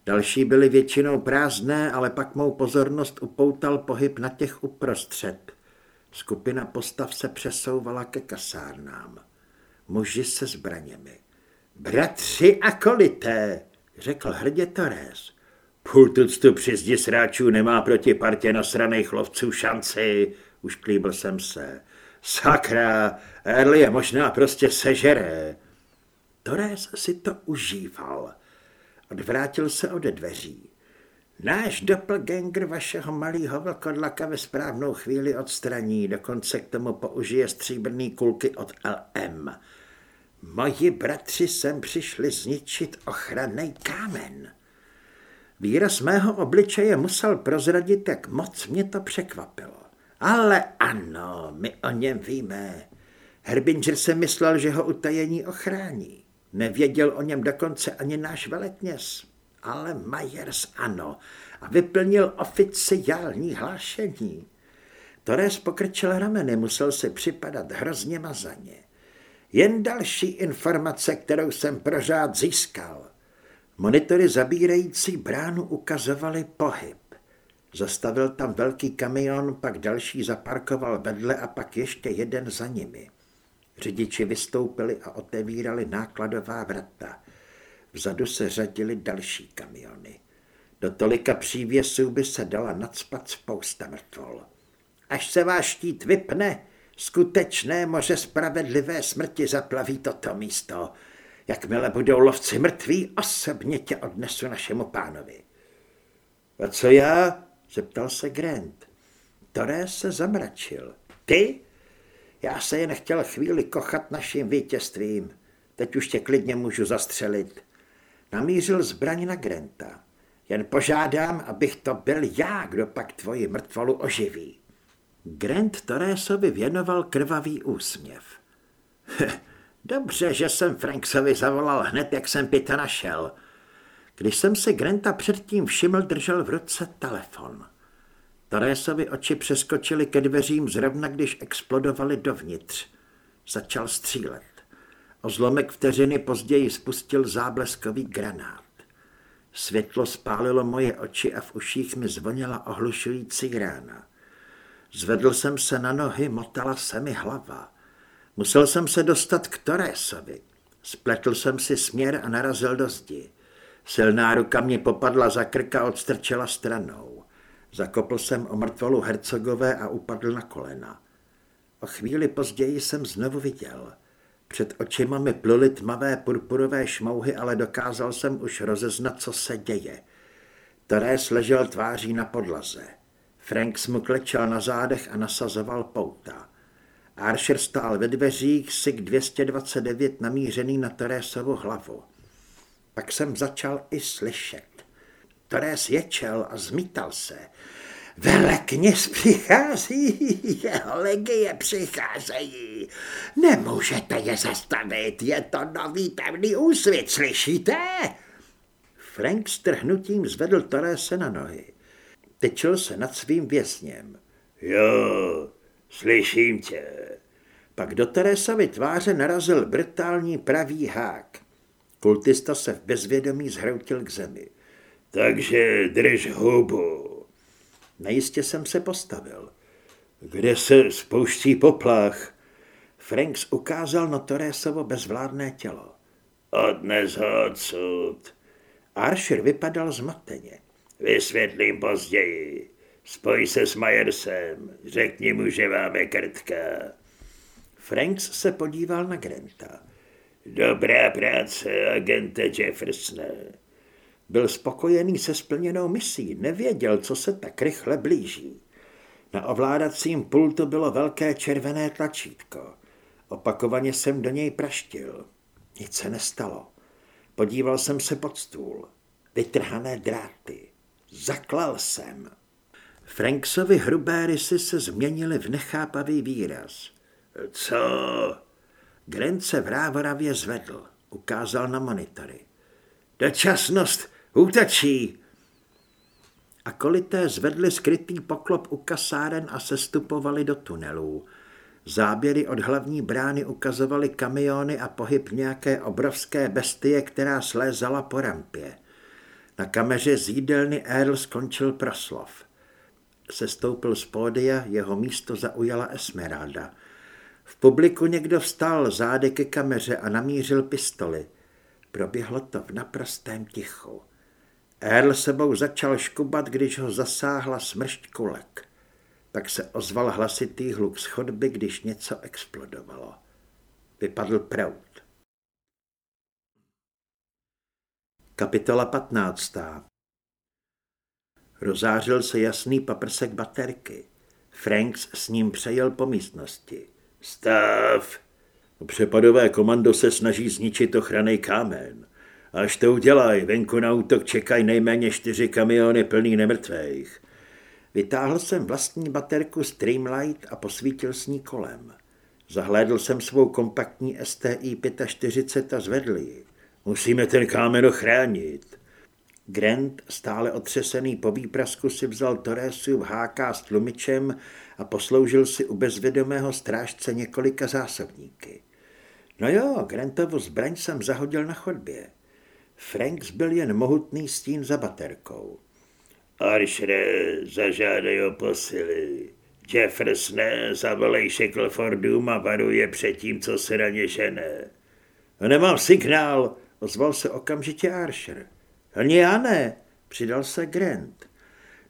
Další byly většinou prázdné, ale pak mou pozornost upoutal pohyb na těch uprostřed. Skupina postav se přesouvala ke kasárnám. Muži se zbraněmi. Bratři a kolité, řekl hrdě Torres. Půl tuctu při zdi sráčů nemá proti partě nasraných lovců šanci, už klíbil jsem se. Sakra, Earl je možná prostě sežere. Torres si to užíval. Odvrátil se ode dveří. Náš doppelganger vašeho malého vlkodlaka ve správnou chvíli odstraní, dokonce k tomu použije stříbrný kulky od LM. Moji bratři sem přišli zničit ochranný kámen. Výraz mého obličeje musel prozradit, jak moc mě to překvapilo. Ale ano, my o něm víme. Herbinger se myslel, že ho utajení ochrání. Nevěděl o něm dokonce ani náš veletněz. Ale Majers ano a vyplnil oficiální hlášení. Torres pokrčil rameny, musel se připadat hrozně mazaně. Jen další informace, kterou jsem prořád získal. Monitory zabírající bránu ukazovaly pohyb. Zastavil tam velký kamion, pak další zaparkoval vedle a pak ještě jeden za nimi. Řidiči vystoupili a otevírali nákladová vrata. Vzadu se řadili další kamiony. Do tolika přívěsů by se dala nadspat spousta mrtvol. Až se váš štít vypne, skutečné moře spravedlivé smrti zaplaví toto místo. Jakmile budou lovci mrtví, osobně tě odnesu našemu pánovi. A co já? zeptal se Grant. Toré se zamračil. Ty? Já se jen chtěl chvíli kochat naším vítězstvím. Teď už tě klidně můžu zastřelit. Namířil zbraň na Granta. Jen požádám, abych to byl já, kdo pak tvoji mrtvolu oživí. Grant Torésovi věnoval krvavý úsměv. Dobře, že jsem Franksovi zavolal hned, jak jsem Pita našel. Když jsem si Granta předtím všiml, držel v ruce telefon. Teresovi oči přeskočily ke dveřím zrovna, když explodovali dovnitř. Začal střílet. O zlomek vteřiny později spustil zábleskový granát. Světlo spálilo moje oči a v uších mi zvonila ohlušující rána. Zvedl jsem se na nohy, motala se mi hlava. Musel jsem se dostat k Toresovi. Spletl jsem si směr a narazil do zdi. Silná ruka mě popadla za krka a odstrčela stranou. Zakopl jsem o mrtvolu hercogové a upadl na kolena. O chvíli později jsem znovu viděl. Před očima mi pluly tmavé purpurové šmouhy, ale dokázal jsem už rozeznat, co se děje. Teres ležel tváří na podlaze. Frank mu klečel na zádech a nasazoval pouta. Archer stál ve dveřích, SIG 229 namířený na Teresovu hlavu. Pak jsem začal i slyšet. Teres ječel a zmítal se. Velekněz přichází, jeho legie přicházejí. Nemůžete je zastavit, je to nový temný úsvit, slyšíte? Frank s trhnutím zvedl Terese na nohy. Tečil se nad svým vězněm. Jo, slyším tě. Pak do Teresovy tváře narazil brutální pravý hák. Kultista se v bezvědomí zhroutil k zemi. Takže drž hubu. Nejistě jsem se postavil. Kde se spouští poplach? Franks ukázal na Toresovo bezvládné tělo. Odnes ho odsud. Archer vypadal zmateně. Vysvětlím později. Spoj se s Majersem. Řekni mu, že máme krtka. Franks se podíval na Granta. Dobrá práce, agente Jeffersone. Byl spokojený se splněnou misí, nevěděl, co se tak rychle blíží. Na ovládacím pultu bylo velké červené tlačítko. Opakovaně jsem do něj praštil. Nic se nestalo. Podíval jsem se pod stůl. Vytrhané dráty. Zaklal jsem. Franksovi hrubé rysy se změnily v nechápavý výraz. Co? Grant se vrávoravě zvedl. Ukázal na monitory. Dočasnost Útečí! A kolité zvedli skrytý poklop u kasáren a sestupovali do tunelů. Záběry od hlavní brány ukazovaly kamiony a pohyb nějaké obrovské bestie, která slézala po rampě. Na kameře z jídelny Earl skončil proslov. Sestoupil z pódia, jeho místo zaujala Esmeralda. V publiku někdo vstal zády ke kameře a namířil pistoli. Proběhlo to v naprostém tichu. Earl sebou začal škubat, když ho zasáhla smršť kulek. Pak se ozval hlasitý hluk z chodby, když něco explodovalo. Vypadl prout. Kapitola 15. Rozářil se jasný paprsek baterky. Franks s ním přejel po místnosti. Stav! Přepadové komando se snaží zničit ochranný kámen. Až to udělají, venku na útok čekají nejméně čtyři kamiony plný nemrtvých. Vytáhl jsem vlastní baterku Streamlight a posvítil s ní kolem. Zahlédl jsem svou kompaktní STI 45 a zvedl ji. Musíme ten kámen ochránit. Grant, stále otřesený po výprasku, si vzal Toresu v HK s tlumičem a posloužil si u bezvědomého strážce několika zásobníky. No jo, Grantovu zbraň jsem zahodil na chodbě. Franks byl jen mohutný stín za baterkou. Aršre, zažádej o posily. Jeffersone, zavolej Shacklefordům a varuje před tím, co se na ně žene. No nemám signál, ozval se okamžitě Archer. Ani já ne, přidal se Grant.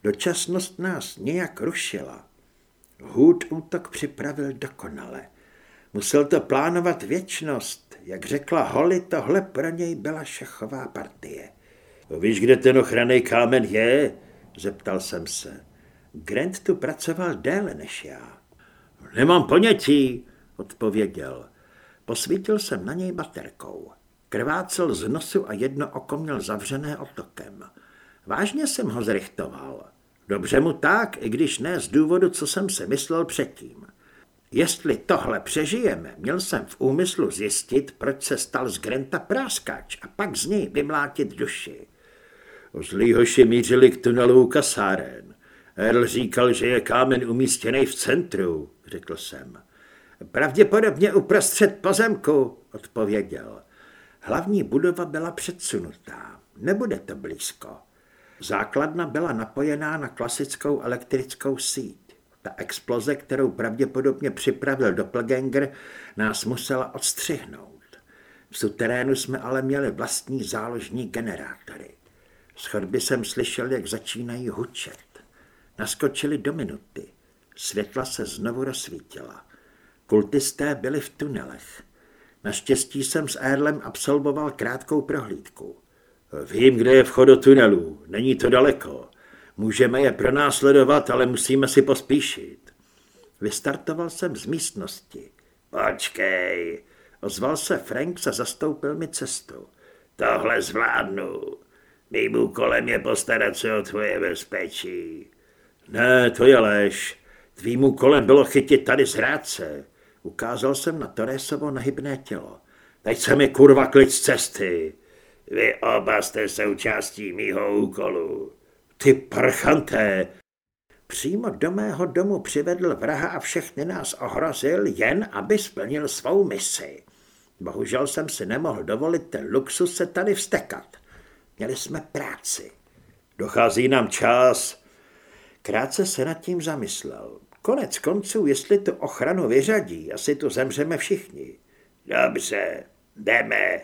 Dočasnost nás nějak rušila. Hood útok připravil dokonale. Musel to plánovat věčnost. Jak řekla Holly, tohle pro něj byla šachová partie. Víš, kde ten ochranný kámen je? Zeptal jsem se. Grant tu pracoval déle než já. Nemám ponětí, odpověděl. Posvítil jsem na něj baterkou. Krvácel z nosu a jedno oko měl zavřené otokem. Vážně jsem ho zrychtoval. Dobře mu tak, i když ne z důvodu, co jsem si myslel předtím. Jestli tohle přežijeme, měl jsem v úmyslu zjistit, proč se stal z Grenta práskáč a pak z něj vymlátit duši. Zlý hoši mířili k tunelu kasáren. Earl říkal, že je kámen umístěný v centru, řekl jsem. Pravděpodobně uprostřed pozemku, odpověděl. Hlavní budova byla předsunutá. Nebude to blízko. Základna byla napojená na klasickou elektrickou síť. Ta exploze, kterou pravděpodobně připravil Doppelganger, nás musela odstřihnout. V suterénu jsme ale měli vlastní záložní generátory. Z chodby jsem slyšel, jak začínají hučet. Naskočili do minuty. Světla se znovu rozsvítila. Kultisté byli v tunelech. Naštěstí jsem s Erlem absolvoval krátkou prohlídku. Vím, kde je vchod do tunelu. Není to daleko. Můžeme je pronásledovat, ale musíme si pospíšit. Vystartoval jsem z místnosti. Počkej, ozval se Frank a zastoupil mi cestu. Tohle zvládnu. Mým úkolem je postarat se o tvoje bezpečí. Ne, to je lež. Tvým úkolem bylo chytit tady zrádce. Ukázal jsem na Toresovo nahybné tělo. Teď se mi kurva klid z cesty. Vy oba jste součástí mýho úkolu. Ty prchanté! Přímo do mého domu přivedl vraha a všechny nás ohrozil, jen aby splnil svou misi. Bohužel jsem si nemohl dovolit ten luxus se tady vstekat. Měli jsme práci. Dochází nám čas. Krátce se nad tím zamyslel. Konec konců, jestli tu ochranu vyřadí, asi tu zemřeme všichni. Dobře, jdeme.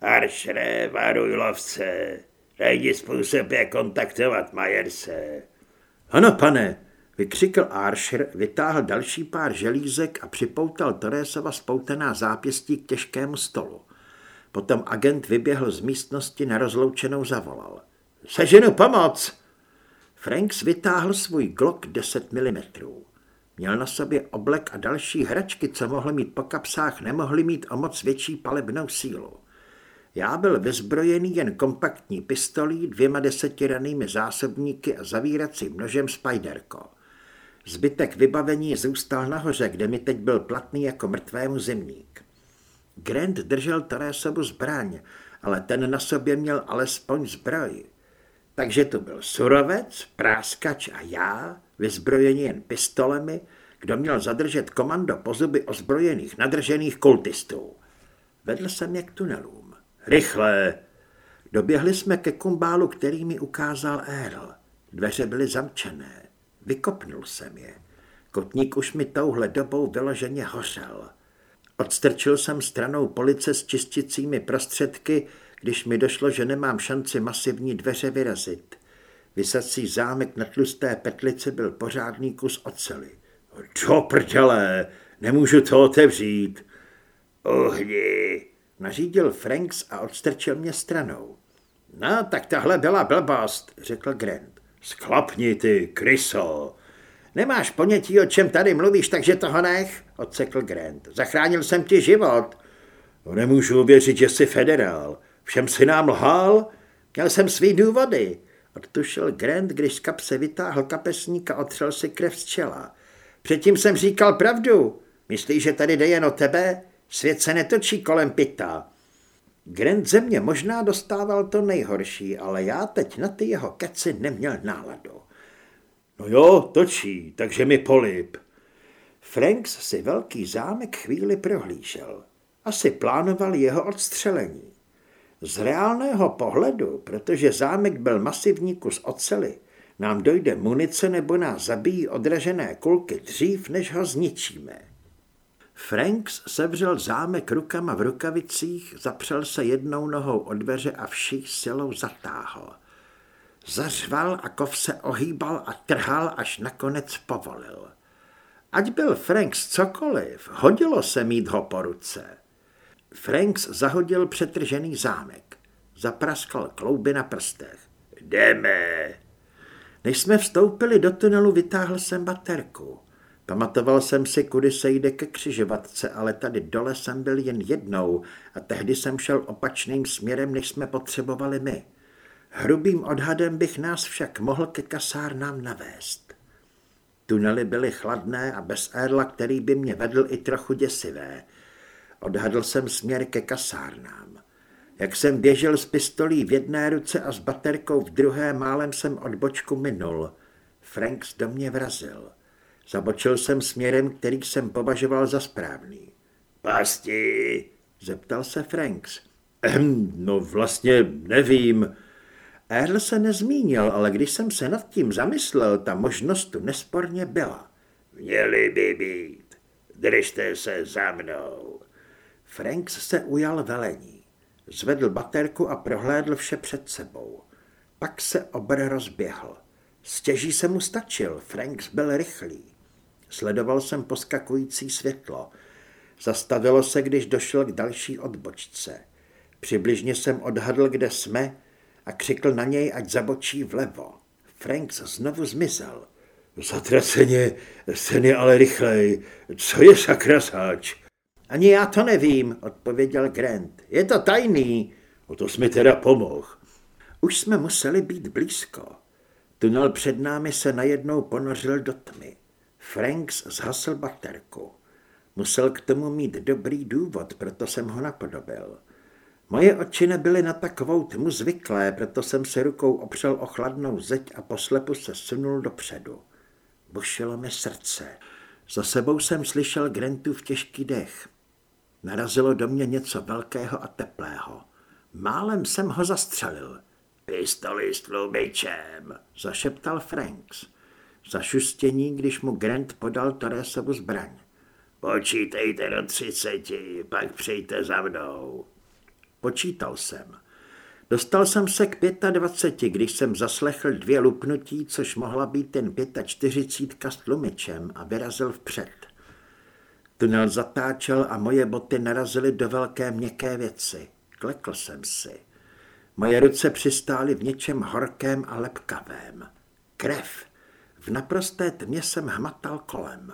Aršre, varuj lovce. Najdi způsob, jak kontaktovat Majerse. Ano, pane, vykřikl Archer, vytáhl další pár želízek a připoutal Toresova spoutená zápěstí k těžkému stolu. Potom agent vyběhl z místnosti na rozloučenou zavolal. Seženu pomoc! Franks vytáhl svůj Glock 10 mm. Měl na sobě oblek a další hračky, co mohly mít po kapsách, nemohly mít o moc větší palebnou sílu. Já byl vyzbrojený jen kompaktní pistolí, dvěma desetiranými zásobníky a zavíracím nožem Spiderko. Zbytek vybavení zůstal nahoře, kde mi teď byl platný jako mrtvému zimník. Grant držel Teresovu zbraň, ale ten na sobě měl alespoň zbroj. Takže to byl surovec, práskač a já, vyzbrojení jen pistolemi, kdo měl zadržet komando po zuby ozbrojených nadržených kultistů. Vedl jsem je k tunelům. Rychle! Doběhli jsme ke kumbálu, který mi ukázal Earl. Dveře byly zamčené. Vykopnul jsem je. Kotník už mi touhle dobou vyloženě hořel. Odstrčil jsem stranou police s čisticími prostředky, když mi došlo, že nemám šanci masivní dveře vyrazit. Vysací zámek na tlusté petlici byl pořádný kus ocely. Do prdele, nemůžu to otevřít. Ohni, nařídil Franks a odstrčil mě stranou. No, tak tahle byla blbost, řekl Grant. Sklapni ty, kryso. Nemáš ponětí, o čem tady mluvíš, takže toho nech, odsekl Grant. Zachránil jsem ti život. No, nemůžu uvěřit, že jsi federál. Všem si nám lhal? Měl jsem svý důvody, odtušil Grant, když z kapse vytáhl kapesník a otřel si krev z čela. Předtím jsem říkal pravdu. Myslíš, že tady jde jen o tebe? Svět se netočí kolem pita. Grant ze mě možná dostával to nejhorší, ale já teď na ty jeho keci neměl náladu. No jo, točí, takže mi polip. Franks si velký zámek chvíli prohlížel. Asi plánoval jeho odstřelení. Z reálného pohledu, protože zámek byl masivní kus ocely, nám dojde munice nebo nás zabijí odražené kulky dřív, než ho zničíme. Franks sevřel zámek rukama v rukavicích, zapřel se jednou nohou od dveře a vší silou zatáhl. Zařval a kov se ohýbal a trhal, až nakonec povolil. Ať byl Franks cokoliv, hodilo se mít ho po ruce. Franks zahodil přetržený zámek. Zapraskal klouby na prstech. Jdeme. Než jsme vstoupili do tunelu, vytáhl jsem baterku. Pamatoval jsem si, kudy se jde ke křižovatce, ale tady dole jsem byl jen jednou a tehdy jsem šel opačným směrem, než jsme potřebovali my. Hrubým odhadem bych nás však mohl ke kasárnám navést. Tunely byly chladné a bez érla, který by mě vedl i trochu děsivé. Odhadl jsem směr ke kasárnám. Jak jsem běžel s pistolí v jedné ruce a s baterkou v druhé, málem jsem odbočku minul. Franks do mě vrazil. Zabočil jsem směrem, který jsem považoval za správný. Pasti, zeptal se Franks. Ehm, no vlastně nevím. Earl se nezmínil, ale když jsem se nad tím zamyslel, ta možnost tu nesporně byla. Měli by být. Držte se za mnou. Franks se ujal velení. Zvedl baterku a prohlédl vše před sebou. Pak se obr rozběhl. Stěží se mu stačil, Franks byl rychlý. Sledoval jsem poskakující světlo. Zastavilo se, když došel k další odbočce. Přibližně jsem odhadl, kde jsme a křikl na něj, ať zabočí vlevo. Franks znovu zmizel. Zatraceně, ten je ale rychlej. Co je sakra sáč? Ani já to nevím, odpověděl Grant. Je to tajný. O to jsme teda pomohl. Už jsme museli být blízko. Tunel před námi se najednou ponořil do tmy. Franks zhasl baterku. Musel k tomu mít dobrý důvod, proto jsem ho napodobil. Moje oči nebyly na takovou tmu zvyklé, proto jsem se rukou opřel o chladnou zeď a poslepu se sunul dopředu. Bušilo mi srdce. Za sebou jsem slyšel Grantův těžký dech. Narazilo do mě něco velkého a teplého. Málem jsem ho zastřelil. Pistoli s tlumičem, zašeptal Franks. Zašustění, když mu Grant podal Toresovu zbraň. Počítejte do třiceti, pak přijďte za mnou. Počítal jsem. Dostal jsem se k 25, když jsem zaslechl dvě lupnutí, což mohla být ten 45 s tlumičem a vyrazil vpřed. Tunel zatáčel a moje boty narazily do velké měkké věci. Klekl jsem si. Moje ruce přistály v něčem horkém a lepkavém. Krev. V naprosté tmě jsem hmatal kolem.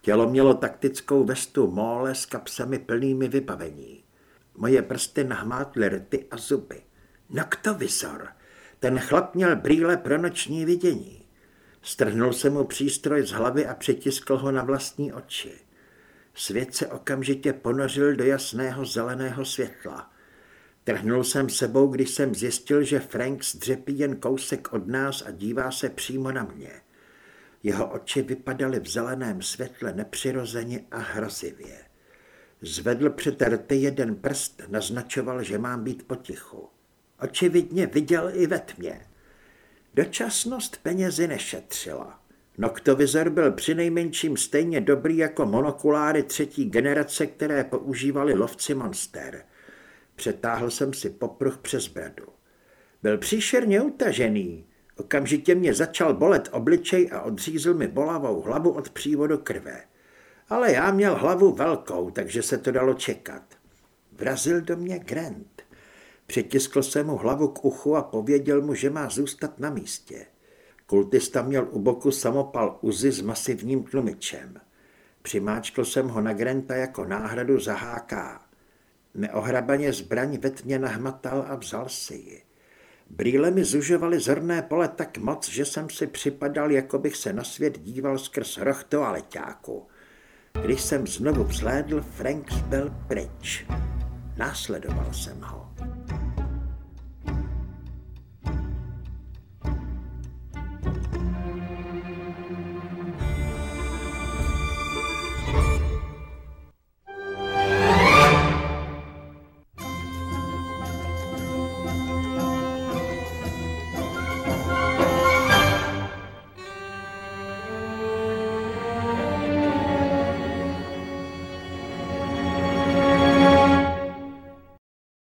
Tělo mělo taktickou vestu móle s kapsami plnými vybavení. Moje prsty nahmátly rty a zuby. Noktovizor. Ten chlap měl brýle pro noční vidění. Strhnul se mu přístroj z hlavy a přitiskl ho na vlastní oči. Svět se okamžitě ponořil do jasného zeleného světla. Trhnul jsem sebou, když jsem zjistil, že Frank dřepí jen kousek od nás a dívá se přímo na mě. Jeho oči vypadaly v zeleném světle nepřirozeně a hrozivě. Zvedl před rty jeden prst, naznačoval, že mám být potichu. Očividně viděl i ve tmě. Dočasnost penězi nešetřila. Noktovizor byl přinejmenším stejně dobrý jako monokuláry třetí generace, které používali lovci monster. Přetáhl jsem si popruh přes bradu. Byl příšerně utažený. Okamžitě mě začal bolet obličej a odřízl mi bolavou hlavu od přívodu krve. Ale já měl hlavu velkou, takže se to dalo čekat. Vrazil do mě Grant. Přitiskl jsem mu hlavu k uchu a pověděl mu, že má zůstat na místě. Kultista měl u boku samopal uzy s masivním tlumičem. Přimáčkl jsem ho na Granta jako náhradu za HK. Neohrabaně zbraň ve tmě nahmatal a vzal si ji. Brýle mi zužovaly zorné pole tak moc, že jsem si připadal, jako bych se na svět díval skrz roh toaleťáku. Když jsem znovu vzhlédl, Frank byl pryč. Následoval jsem ho.